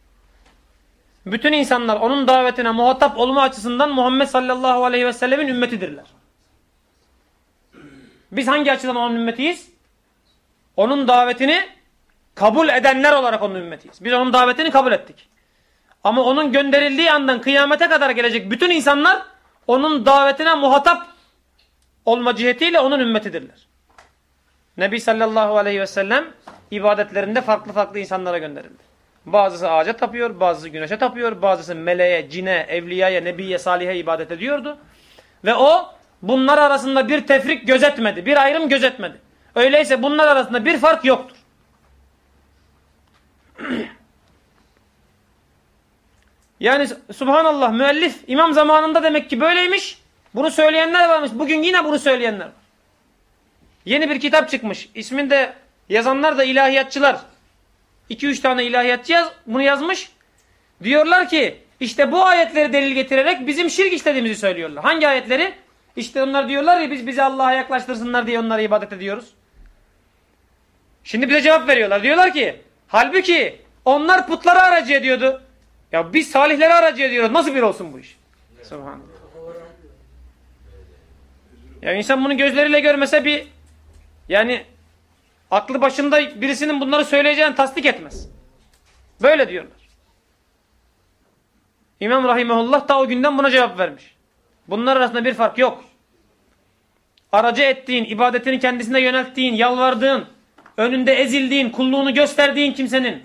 bütün insanlar onun davetine muhatap olma açısından Muhammed sallallahu aleyhi ve sellemin ümmetidirler. Biz hangi açıdan onun ümmetiyiz? Onun davetini kabul edenler olarak onun ümmetiyiz. Biz onun davetini kabul ettik. Ama onun gönderildiği andan kıyamete kadar gelecek bütün insanlar onun davetine muhatap olma cihetiyle onun ümmetidirler. Nebi sallallahu aleyhi ve sellem ibadetlerinde farklı farklı insanlara gönderildi. Bazısı ağaca tapıyor, bazısı güneşe tapıyor, bazısı meleğe, cine, evliyaya, nebiye, salihe ibadet ediyordu. Ve o bunlar arasında bir tefrik gözetmedi, bir ayrım gözetmedi. Öyleyse bunlar arasında bir fark yoktur. yani subhanallah müellif imam zamanında demek ki böyleymiş. Bunu söyleyenler varmış. Bugün yine bunu söyleyenler var. Yeni bir kitap çıkmış. İsminde yazanlar da ilahiyatçılar. 2-3 tane ilahiyatçı yaz, bunu yazmış. Diyorlar ki işte bu ayetleri delil getirerek bizim şirk işlediğimizi söylüyorlar. Hangi ayetleri? İşte onlar diyorlar ya biz bizi Allah'a yaklaştırsınlar diye onlara ibadet ediyoruz. Şimdi bize cevap veriyorlar. Diyorlar ki halbuki onlar putları aracı ediyordu. Ya biz salihleri aracı ediyoruz. Nasıl bir olsun bu iş? Subhanallah. Ya insan bunu gözleriyle görmese bir yani aklı başında birisinin bunları söyleyeceğini tasdik etmez. Böyle diyorlar. İmam Rahimahullah da o günden buna cevap vermiş. Bunlar arasında bir fark yok. Aracı ettiğin, ibadetini kendisine yönelttiğin, yalvardığın, önünde ezildiğin, kulluğunu gösterdiğin kimsenin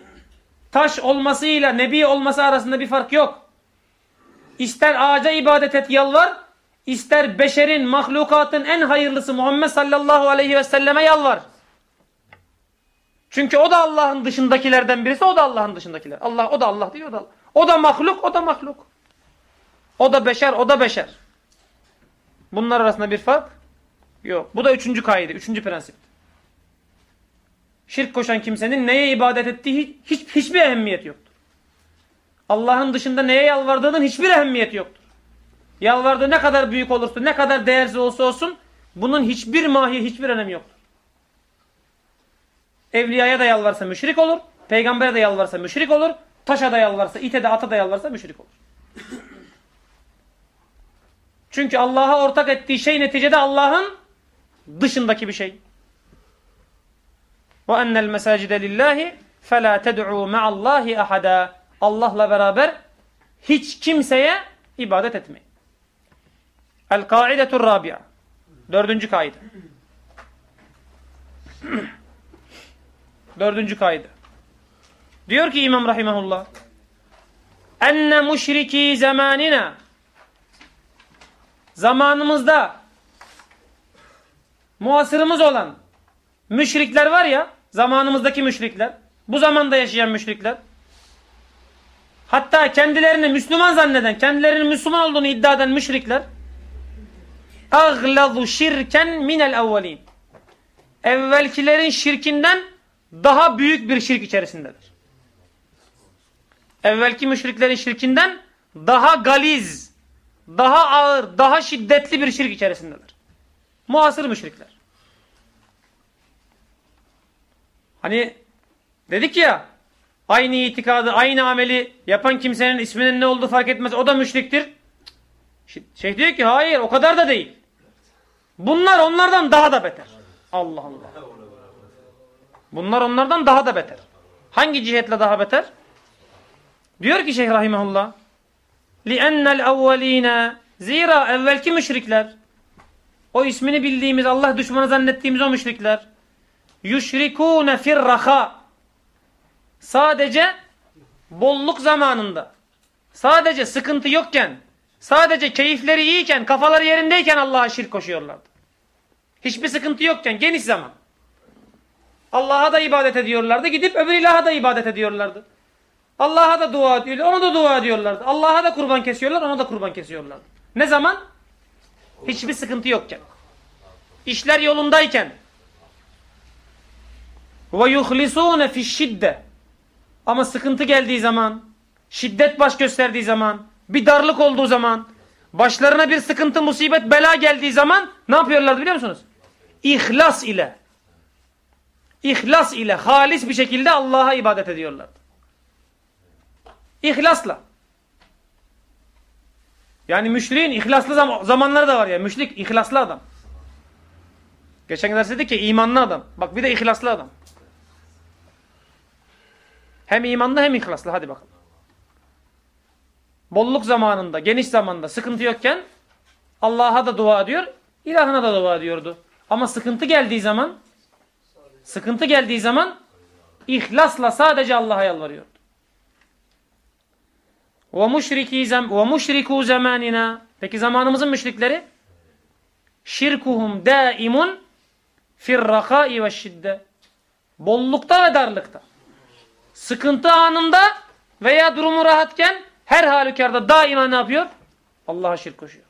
taş olmasıyla nebi olması arasında bir fark yok. İster ağaca ibadet et, yalvar, ister beşerin, mahlukatın en hayırlısı Muhammed sallallahu aleyhi ve selleme yalvar. Çünkü o da Allah'ın dışındakilerden birisi, o da Allah'ın dışındakiler. Allah, o da Allah diyor, o da Allah. O da mahluk, o da mahluk. O da beşer, o da beşer. Bunlar arasında bir fark yok. Bu da üçüncü kaide, üçüncü prensip. Şirk koşan kimsenin neye ibadet ettiği hiç, hiçbir ehemmiyet yoktur. Allah'ın dışında neye yalvardığının hiçbir ehemmiyeti yoktur. Yalvardığı ne kadar büyük olursa, ne kadar değersiz olsa olsun bunun hiçbir mahi, hiçbir önemi yoktur. Evliyaya da yalvarsa müşrik olur, peygambere de yalvarsa müşrik olur, taşa da yalvarsa, ite de ata da yalvarsa müşrik olur. Çünkü Allah'a ortak ettiği şey neticede Allah'ın dışındaki bir şey. وَاَنَّ الْمَسَاجِدَ لِلّٰهِ فَلَا تَدْعُوا مَعَ اللّٰهِ اَحَدًا Allah'la beraber hiç kimseye ibadet etmeyin. El-Kaidetur Rabia. Dördüncü kaide. Dördüncü kaide. Diyor ki İmam Rahimahullah. Enne müşriki zamanina. Zamanımızda muasırımız olan müşrikler var ya, zamanımızdaki müşrikler, bu zamanda yaşayan müşrikler, hatta kendilerini Müslüman zanneden, kendilerinin Müslüman olduğunu iddia eden müşrikler, aglazu şirken minel evvelin. Evvelkilerin şirkinden daha büyük bir şirk içerisindedir. Evvelki müşriklerin şirkinden daha galiz, daha ağır, daha şiddetli bir şirk içerisindedir. Muasır müşrikler. Hani dedik ya aynı itikadı, aynı ameli yapan kimsenin isminin ne olduğu fark etmez. O da müşriktir. Şey diyor ki hayır o kadar da değil. Bunlar onlardan daha da beter. Allah Allah. Bunlar onlardan daha da beter. Hangi cihetle daha beter? Diyor ki Şeyh Rahimahullah لِأَنَّ الْاَوَّل۪ينَ Zira evvelki müşrikler o ismini bildiğimiz Allah düşmanı zannettiğimiz o müşrikler yüşrikûne firraha sadece bolluk zamanında sadece sıkıntı yokken sadece keyifleri iyiyken kafaları yerindeyken Allah'a şirk koşuyorlardı. Hiçbir sıkıntı yokken geniş zaman. Allah'a da ibadet ediyorlardı. Gidip öbür ilaha da ibadet ediyorlardı. Allah'a da dua ediyorlar. Ona da dua ediyorlardı. Allah'a da kurban kesiyorlar. Ona da kurban kesiyorlardı. Ne zaman? Hiçbir sıkıntı yokken. İşler yolundayken. Ve yuhlisûne fişşidde. Ama sıkıntı geldiği zaman, şiddet baş gösterdiği zaman, bir darlık olduğu zaman, başlarına bir sıkıntı, musibet, bela geldiği zaman ne yapıyorlardı biliyor musunuz? İhlas ile İhlas ile halis bir şekilde Allah'a ibadet ediyorlardı. İhlasla. Yani müşriğin ihlaslı zam zamanları da var ya. Müşrik ihlaslı adam. Geçen ders dedik ki imanlı adam. Bak bir de ihlaslı adam. Hem imanlı hem ihlaslı. Hadi bakalım. Bolluk zamanında, geniş zamanda sıkıntı yokken Allah'a da dua ediyor, ilahına da dua ediyordu. Ama sıkıntı geldiği zaman sıkıntı geldiği zaman ihlasla sadece Allah'a yalvarıyordu. Ve müşriki zem ve müşriku zamanina. Peki zamanımızın müşrikleri şirkuhum daimun firrakai ve şidde. Bollukta ve darlıkta. Sıkıntı anında veya durumu rahatken her halükarda daima ne yapıyor? Allah'a şirk koşuyor.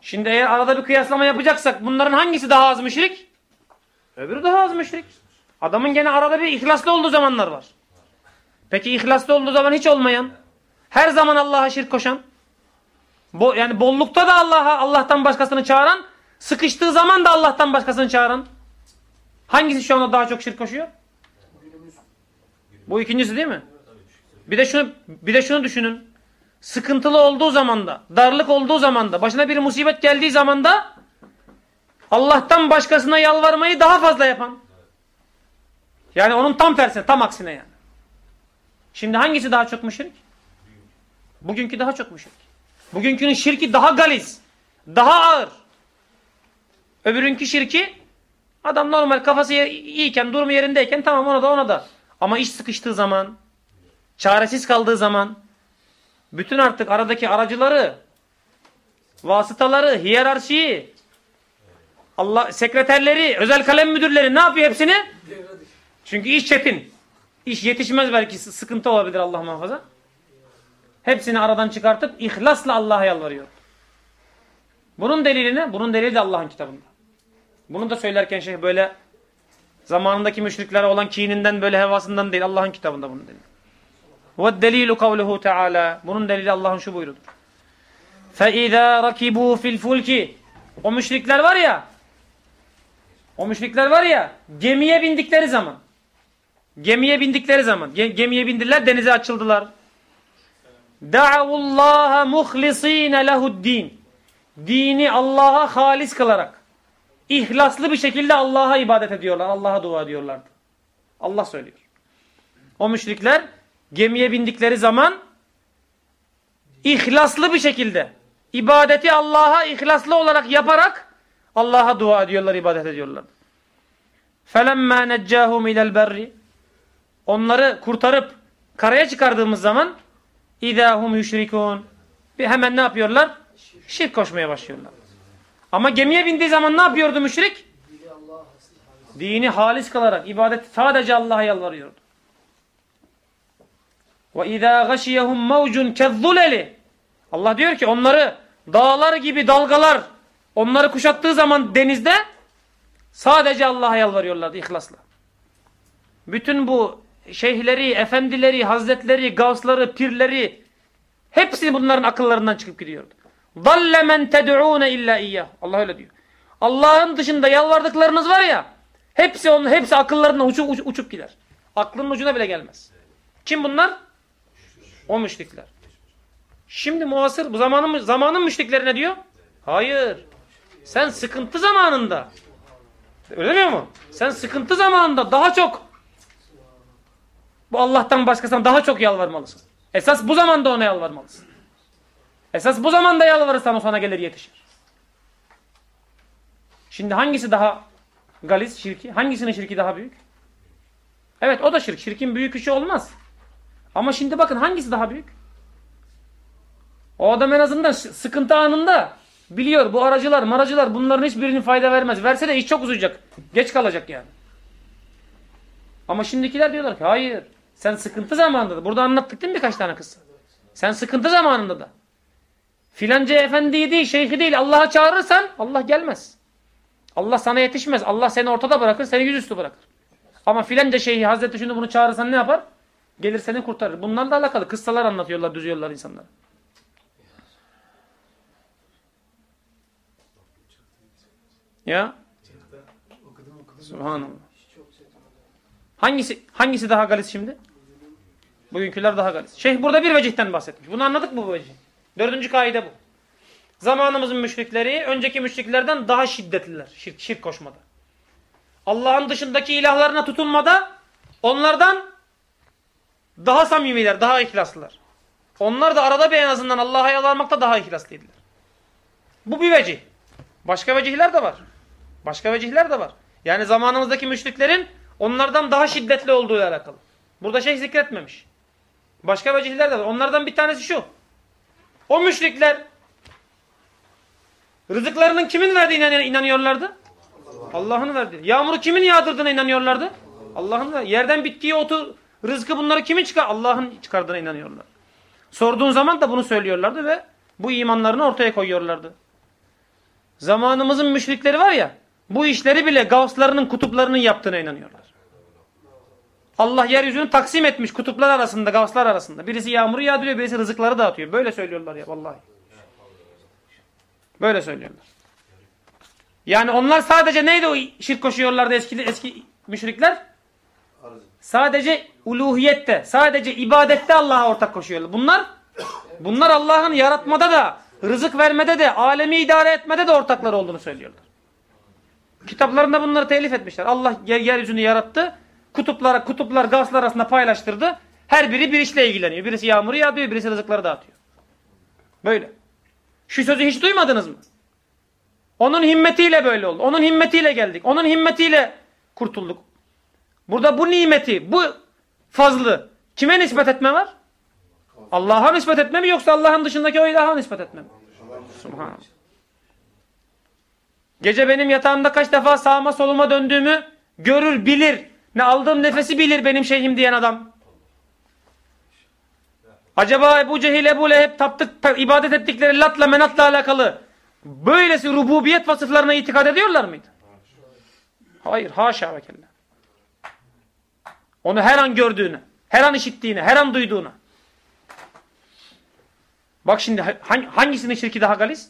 Şimdi eğer arada bir kıyaslama yapacaksak bunların hangisi daha az müşrik? Öbürü daha az müşrik. Adamın gene arada bir ihlaslı olduğu zamanlar var. Peki ihlaslı olduğu zaman hiç olmayan, her zaman Allah'a şirk koşan, bo yani bollukta da Allah'a Allah'tan başkasını çağıran, sıkıştığı zaman da Allah'tan başkasını çağıran. Hangisi şu anda daha çok şirk koşuyor? Bu ikincisi değil mi? Bir de şunu bir de şunu düşünün. Sıkıntılı olduğu zamanda, darlık olduğu zamanda, başına bir musibet geldiği zamanda Allah'tan başkasına yalvarmayı daha fazla yapan. Yani onun tam tersine, tam aksine yani. Şimdi hangisi daha çok müşrik? Bugünkü daha çok müşrik. Bugünkünün şirki daha galiz, daha ağır. Öbürünkü şirki adam normal kafası iyiyken, durumu yerindeyken tamam ona da ona da. Ama iş sıkıştığı zaman, çaresiz kaldığı zaman, bütün artık aradaki aracıları, vasıtaları, hiyerarşiyi, Allah sekreterleri, özel kalem müdürleri ne yapıyor hepsini? Çünkü iş çetin. İş yetişmez belki sıkıntı olabilir Allah muhafaza. Hepsini aradan çıkartıp ihlasla Allah'a yalvarıyor. Bunun delili ne? Bunun delili de Allah'ın kitabında. Bunu da söylerken şey böyle zamanındaki müşriklere olan kininden böyle hevasından değil Allah'ın kitabında bunun delili. Ve delilu kavluhu Teala. Bunun delili Allah'ın şu buyrudur. فَاِذَا رَكِبُوا fil fulki. O müşrikler var ya o müşrikler var ya gemiye bindikleri zaman gemiye bindikleri zaman gemiye bindiler denize açıldılar. Da'avullaha muhlisine lehu'd-din. Dini Allah'a halis kılarak ihlaslı bir şekilde Allah'a ibadet ediyorlar. Allah'a dua ediyorlardı. Allah söylüyor. O müşrikler gemiye bindikleri zaman ihlaslı bir şekilde ibadeti Allah'a ihlaslı olarak yaparak Allah'a dua ediyorlar, ibadet ediyorlar. فَلَمَّا نَجَّاهُمْ اِلَى الْبَرِّ Onları kurtarıp karaya çıkardığımız zaman اِذَا هُمْ يُشْرِكُونَ Hemen ne yapıyorlar? Şirk koşmaya başlıyorlar. Ama gemiye bindiği zaman ne yapıyordu müşrik? Dini halis kalarak ibadeti sadece Allah'a yalvarıyordu. Ve izâ gâşiyehum mevcun kezzuleli. Allah diyor ki onları dağlar gibi dalgalar onları kuşattığı zaman denizde sadece Allah'a yalvarıyorlardı ihlasla. Bütün bu şeyhleri, efendileri, hazretleri, gavsları, pirleri hepsi bunların akıllarından çıkıp gidiyordu. Zalle men ted'ûne illa iyyah. Allah öyle diyor. Allah'ın dışında yalvardıklarınız var ya hepsi onun hepsi akıllarından uçup, uçup, uçup gider. Aklının ucuna bile gelmez. Kim bunlar? O müşrikler. Şimdi muasır bu zamanın zamanın müşriklerine diyor? Hayır. Sen sıkıntı zamanında. Öyle demiyor mu? Sen sıkıntı zamanında daha çok bu Allah'tan başkasına daha çok yalvarmalısın. Esas bu zamanda ona yalvarmalısın. Esas bu zamanda yalvarırsan o sana gelir yetişir. Şimdi hangisi daha galis şirki? Hangisinin şirki daha büyük? Evet o da şirk. Şirkin büyük işi olmaz. Ama şimdi bakın hangisi daha büyük? O adam en azından sıkıntı anında biliyor bu aracılar maracılar bunların hiçbirinin fayda vermez. Verse de iş çok uzayacak. Geç kalacak yani. Ama şimdikiler diyorlar ki hayır sen sıkıntı zamanında da. Burada anlattık değil mi birkaç tane kız? Sen sıkıntı zamanında da. Filanca efendiyi değil şeyhi değil Allah'a çağırırsan Allah gelmez. Allah sana yetişmez. Allah seni ortada bırakır seni yüzüstü bırakır. Ama filanca şeyhi Hazreti şunu bunu çağırırsan ne yapar? Gelir seni kurtarır. Bunlarla alakalı kıssalar anlatıyorlar, düzüyorlar insanlar. Ya? Subhanallah. Hangisi hangisi daha galis şimdi? Bugünküler daha galis. Şeyh burada bir vecihten bahsetmiş. Bunu anladık mı bu vecih? Dördüncü kaide bu. Zamanımızın müşrikleri önceki müşriklerden daha şiddetliler şirk, şirk koşmada. Allah'ın dışındaki ilahlarına tutunmada onlardan daha samimiler, daha ihlaslılar. Onlar da arada bir en azından Allah'a yalvarmakta daha ihlaslıydılar. Bu bir vecih. Başka vecihler de var. Başka vecihler de var. Yani zamanımızdaki müşriklerin onlardan daha şiddetli olduğu alakalı. Burada şey zikretmemiş. Başka vecihler de var. Onlardan bir tanesi şu. O müşrikler rızıklarının kimin verdiğine inanıyorlardı? Allah'ın verdiği. Yağmuru kimin yağdırdığına inanıyorlardı? Allah'ın verdiği. Yerden bitkiyi, otu, rızkı bunları kimin çıkar? Allah'ın çıkardığına inanıyorlar. Sorduğun zaman da bunu söylüyorlardı ve bu imanlarını ortaya koyuyorlardı. Zamanımızın müşrikleri var ya, bu işleri bile gavslarının, kutuplarının yaptığına inanıyorlar. Allah yeryüzünü taksim etmiş kutuplar arasında, gavslar arasında. Birisi yağmuru yağdırıyor, birisi rızıkları dağıtıyor. Böyle söylüyorlar ya vallahi. Böyle söylüyorlar. Yani onlar sadece neydi o şirk koşuyorlardı eski, eski müşrikler? Sadece uluhiyette, sadece ibadette Allah'a ortak koşuyorlar. Bunlar bunlar Allah'ın yaratmada da, rızık vermede de, alemi idare etmede de ortaklar olduğunu söylüyorlar. Kitaplarında bunları telif etmişler. Allah yer, yeryüzünü yarattı. Kutuplara, kutuplar, gazlar arasında paylaştırdı. Her biri bir işle ilgileniyor. Birisi yağmuru yağdırıyor, birisi rızıkları dağıtıyor. Böyle. Şu sözü hiç duymadınız mı? Onun himmetiyle böyle oldu. Onun himmetiyle geldik. Onun himmetiyle kurtulduk. Burada bu nimeti, bu fazlı kime nispet etme var? Allah'a nispet etme mi yoksa Allah'ın dışındaki o ilaha nispet etme mi? Gece benim yatağımda kaç defa sağıma soluma döndüğümü görür, bilir. Ne aldığım nefesi bilir benim şeyhim diyen adam. Acaba Ebu Cehil, Ebu Leheb taptık, ibadet ettikleri latla menatla alakalı böylesi rububiyet vasıflarına itikad ediyorlar mıydı? Hayır, haşa ve kella. Onu her an gördüğüne, her an işittiğine, her an duyduğuna. Bak şimdi hangisinin şirki daha galis?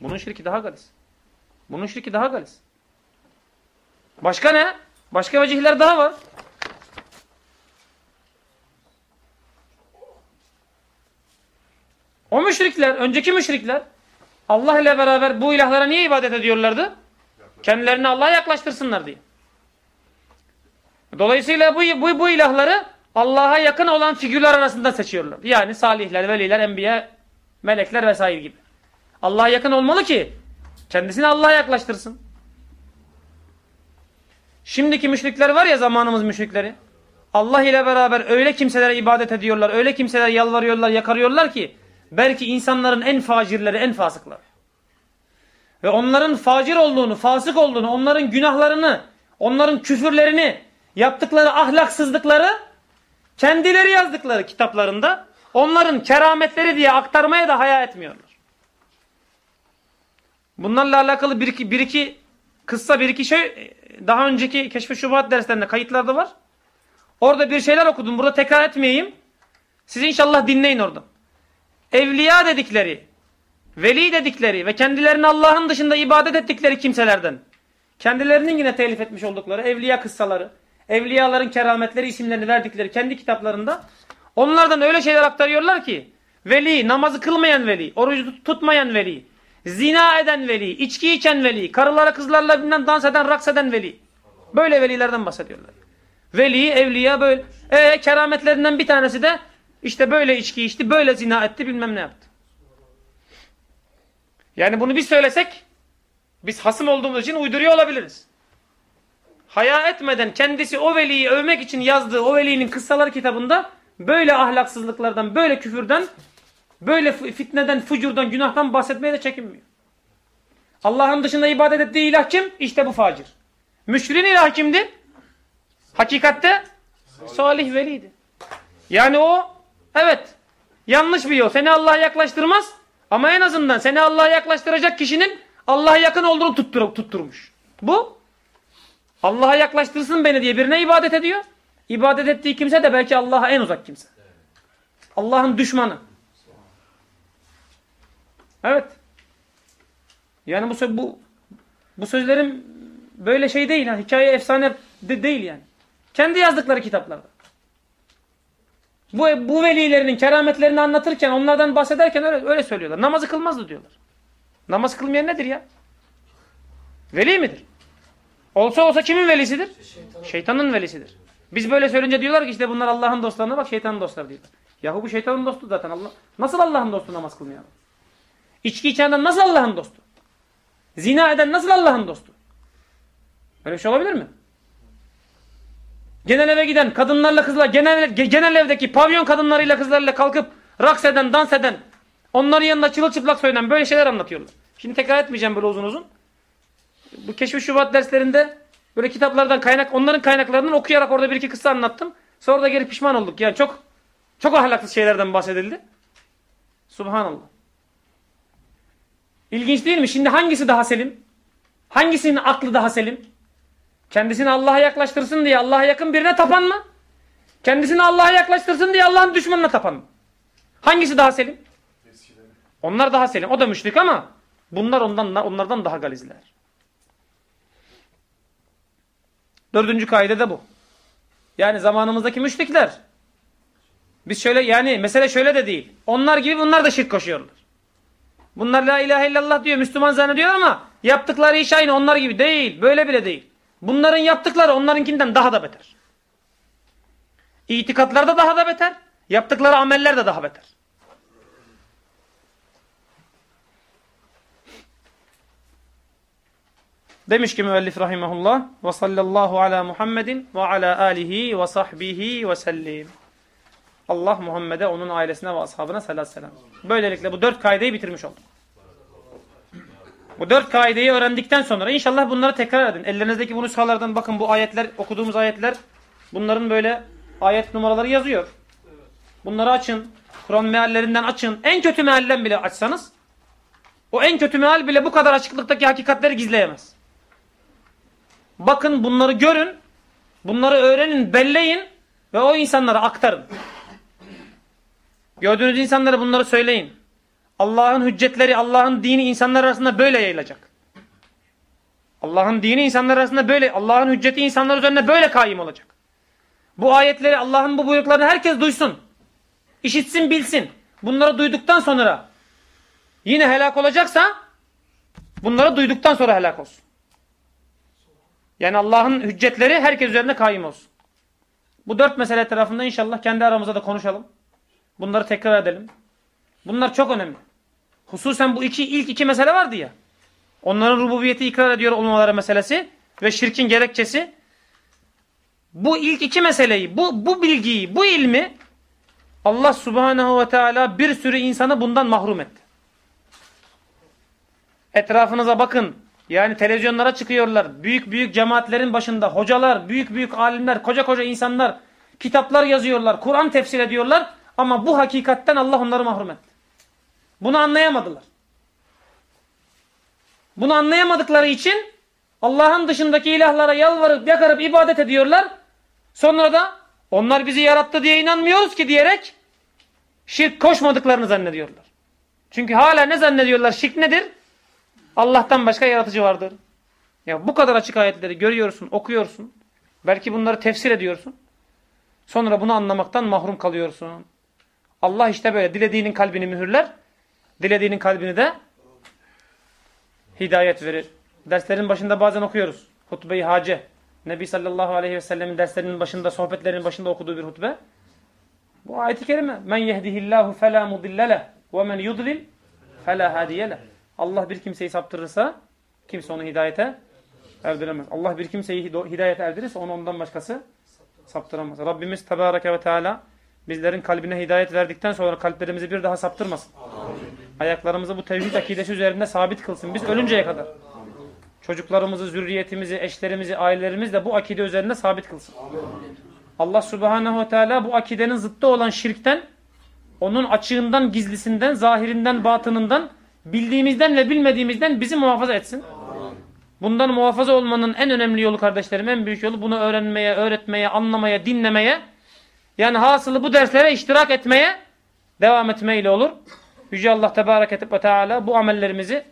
Bunun şirki daha galis. Bunun şirki daha galis. Başka ne? Başka vecihler daha var. O müşrikler, önceki müşrikler Allah ile beraber bu ilahlara niye ibadet ediyorlardı? Kendilerini Allah'a yaklaştırsınlar diye. Dolayısıyla bu, bu, bu ilahları Allah'a yakın olan figürler arasında seçiyorlar. Yani salihler, veliler, enbiya, melekler vesaire gibi. Allah'a yakın olmalı ki kendisini Allah'a yaklaştırsın. Şimdiki müşrikler var ya zamanımız müşrikleri. Allah ile beraber öyle kimselere ibadet ediyorlar, öyle kimselere yalvarıyorlar, yakarıyorlar ki belki insanların en facirleri, en fasıkları. Ve onların facir olduğunu, fasık olduğunu, onların günahlarını, onların küfürlerini, yaptıkları ahlaksızlıkları kendileri yazdıkları kitaplarında onların kerametleri diye aktarmaya da haya etmiyorlar. Bunlarla alakalı bir iki, bir iki kıssa bir iki şey daha önceki Keşf-i Şubat derslerinde kayıtlarda var. Orada bir şeyler okudum. Burada tekrar etmeyeyim. Siz inşallah dinleyin orada. Evliya dedikleri, veli dedikleri ve kendilerini Allah'ın dışında ibadet ettikleri kimselerden kendilerinin yine telif etmiş oldukları evliya kıssaları, evliyaların kerametleri isimlerini verdikleri kendi kitaplarında onlardan öyle şeyler aktarıyorlar ki veli, namazı kılmayan veli, orucu tutmayan veli, zina eden veli, içki içen veli, karılara kızlarla bilmem dans eden, raks eden veli. Böyle velilerden bahsediyorlar. Veli, evliya böyle. E kerametlerinden bir tanesi de işte böyle içki içti, böyle zina etti, bilmem ne yaptı. Yani bunu bir söylesek biz hasım olduğumuz için uyduruyor olabiliriz. Haya etmeden kendisi o veliyi övmek için yazdığı o velinin kıssalar kitabında böyle ahlaksızlıklardan, böyle küfürden Böyle fitneden, fucurdan, günahtan bahsetmeye de çekinmiyor. Allah'ın dışında ibadet ettiği ilah kim? İşte bu facir. Müşrin ilah kimdi? Hakikatte salih veliydi. Yani o evet yanlış bir yol. Seni Allah'a yaklaştırmaz ama en azından seni Allah'a yaklaştıracak kişinin Allah'a yakın olduğunu tuttur tutturmuş. Bu Allah'a yaklaştırsın beni diye birine ibadet ediyor. İbadet ettiği kimse de belki Allah'a en uzak kimse. Allah'ın düşmanı. Evet. Yani bu bu bu sözlerim böyle şey değil. Yani, hikaye efsane de değil yani. Kendi yazdıkları kitaplarda. Bu, bu velilerinin kerametlerini anlatırken, onlardan bahsederken öyle, öyle söylüyorlar. Namazı kılmazdı diyorlar. Namaz kılmayan nedir ya? Veli midir? Olsa olsa kimin velisidir? Şeytanın velisidir. Biz böyle söyleyince diyorlar ki işte bunlar Allah'ın dostlarına bak şeytanın dostları diyorlar. Yahu bu şeytanın dostu zaten. Allah Nasıl Allah'ın dostu namaz kılmıyor? İçki içenden nasıl Allah'ın dostu? Zina eden nasıl Allah'ın dostu? Öyle bir şey olabilir mi? Genel eve giden kadınlarla kızlar, genel, genel evdeki pavyon kadınlarıyla kızlarıyla kalkıp raks eden, dans eden, onların yanında çırılçıplak söylenen böyle şeyler anlatıyorlar. Şimdi tekrar etmeyeceğim böyle uzun uzun. Bu Keşfi Şubat derslerinde böyle kitaplardan kaynak, onların kaynaklarından okuyarak orada bir iki kısa anlattım. Sonra da geri pişman olduk. Yani çok çok ahlaksız şeylerden bahsedildi. Subhanallah. İlginç değil mi? Şimdi hangisi daha selim? Hangisinin aklı daha selim? Kendisini Allah'a yaklaştırsın diye Allah'a yakın birine tapan mı? Kendisini Allah'a yaklaştırsın diye Allah'ın düşmanına tapan mı? Hangisi daha selim? Onlar daha selim. O da müşrik ama bunlar ondan onlardan daha galizler. Dördüncü kaide de bu. Yani zamanımızdaki müşrikler. Biz şöyle yani mesele şöyle de değil. Onlar gibi bunlar da şirk koşuyorlar. Bunlar la ilahe illallah diyor Müslüman zannediyor ama yaptıkları iş aynı onlar gibi değil. Böyle bile değil. Bunların yaptıkları onlarınkinden daha da beter. İtikatlarda daha da beter. Yaptıkları ameller de daha beter. Demiş ki müellif rahimahullah ve sallallahu ala Muhammedin ve ala alihi ve sahbihi ve sellim. Allah Muhammed'e, onun ailesine ve ashabına salat selam. Böylelikle bu dört kaideyi bitirmiş olduk. Bu dört kaideyi öğrendikten sonra inşallah bunları tekrar edin. Ellerinizdeki bu nüshalardan bakın bu ayetler, okuduğumuz ayetler bunların böyle ayet numaraları yazıyor. Bunları açın. Kur'an meallerinden açın. En kötü mealden bile açsanız o en kötü meal bile bu kadar açıklıktaki hakikatleri gizleyemez. Bakın bunları görün. Bunları öğrenin, belleyin ve o insanlara aktarın. Gördüğünüz insanlara bunları söyleyin. Allah'ın hüccetleri, Allah'ın dini insanlar arasında böyle yayılacak. Allah'ın dini insanlar arasında böyle, Allah'ın hücceti insanlar üzerinde böyle kaim olacak. Bu ayetleri, Allah'ın bu buyruklarını herkes duysun. İşitsin, bilsin. Bunları duyduktan sonra yine helak olacaksa bunları duyduktan sonra helak olsun. Yani Allah'ın hüccetleri herkes üzerinde kaim olsun. Bu dört mesele tarafında inşallah kendi aramızda da konuşalım. Bunları tekrar edelim. Bunlar çok önemli. Hususen bu iki ilk iki mesele vardı ya. Onların rububiyeti ikrar ediyor olmaları meselesi ve şirkin gerekçesi. Bu ilk iki meseleyi, bu, bu bilgiyi, bu ilmi Allah subhanehu ve teala bir sürü insanı bundan mahrum etti. Etrafınıza bakın. Yani televizyonlara çıkıyorlar. Büyük büyük cemaatlerin başında hocalar, büyük büyük alimler, koca koca insanlar kitaplar yazıyorlar, Kur'an tefsir ediyorlar. Ama bu hakikatten Allah onları mahrum etti. Bunu anlayamadılar. Bunu anlayamadıkları için Allah'ın dışındaki ilahlara yalvarıp yakarıp ibadet ediyorlar. Sonra da onlar bizi yarattı diye inanmıyoruz ki diyerek şirk koşmadıklarını zannediyorlar. Çünkü hala ne zannediyorlar? Şirk nedir? Allah'tan başka yaratıcı vardır. Ya bu kadar açık ayetleri görüyorsun, okuyorsun. Belki bunları tefsir ediyorsun. Sonra bunu anlamaktan mahrum kalıyorsun. Allah işte böyle dilediğinin kalbini mühürler. Dilediğinin kalbini de hidayet verir. Derslerin başında bazen okuyoruz. Hutbe-i Hace. Nebi sallallahu aleyhi ve sellemin derslerinin başında, sohbetlerinin başında okuduğu bir hutbe. Bu ayet-i kerime. Men yehdihillahu felâ mudilleleh ve men yudlil felâ hadiyeleh. Allah bir kimseyi saptırırsa kimse onu hidayete erdiremez. Allah bir kimseyi hidayete erdirirse onu ondan başkası saptıramaz. Rabbimiz Tebareke ve Teala bizlerin kalbine hidayet verdikten sonra kalplerimizi bir daha saptırmasın. Ayaklarımızı bu tevhid akidesi üzerinde sabit kılsın. Biz ölünceye kadar. Çocuklarımızı, zürriyetimizi, eşlerimizi, ailelerimizi de bu akide üzerinde sabit kılsın. Allah Subhanahu ve Teala bu akidenin zıttı olan şirkten, onun açığından, gizlisinden, zahirinden, batınından, bildiğimizden ve bilmediğimizden bizi muhafaza etsin. Bundan muhafaza olmanın en önemli yolu kardeşlerim, en büyük yolu bunu öğrenmeye, öğretmeye, anlamaya, dinlemeye, yani hasılı bu derslere iştirak etmeye devam etmeyle olur. Yüce Allah Tebarek ve Teala bu amellerimizi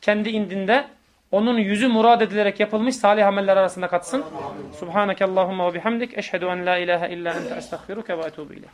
kendi indinde onun yüzü murad edilerek yapılmış salih ameller arasında katsın. Subhaneke Allahumma ve bihamdik. Eşhedü en la ilahe illa ente estağfiruke ve etubu ileyh.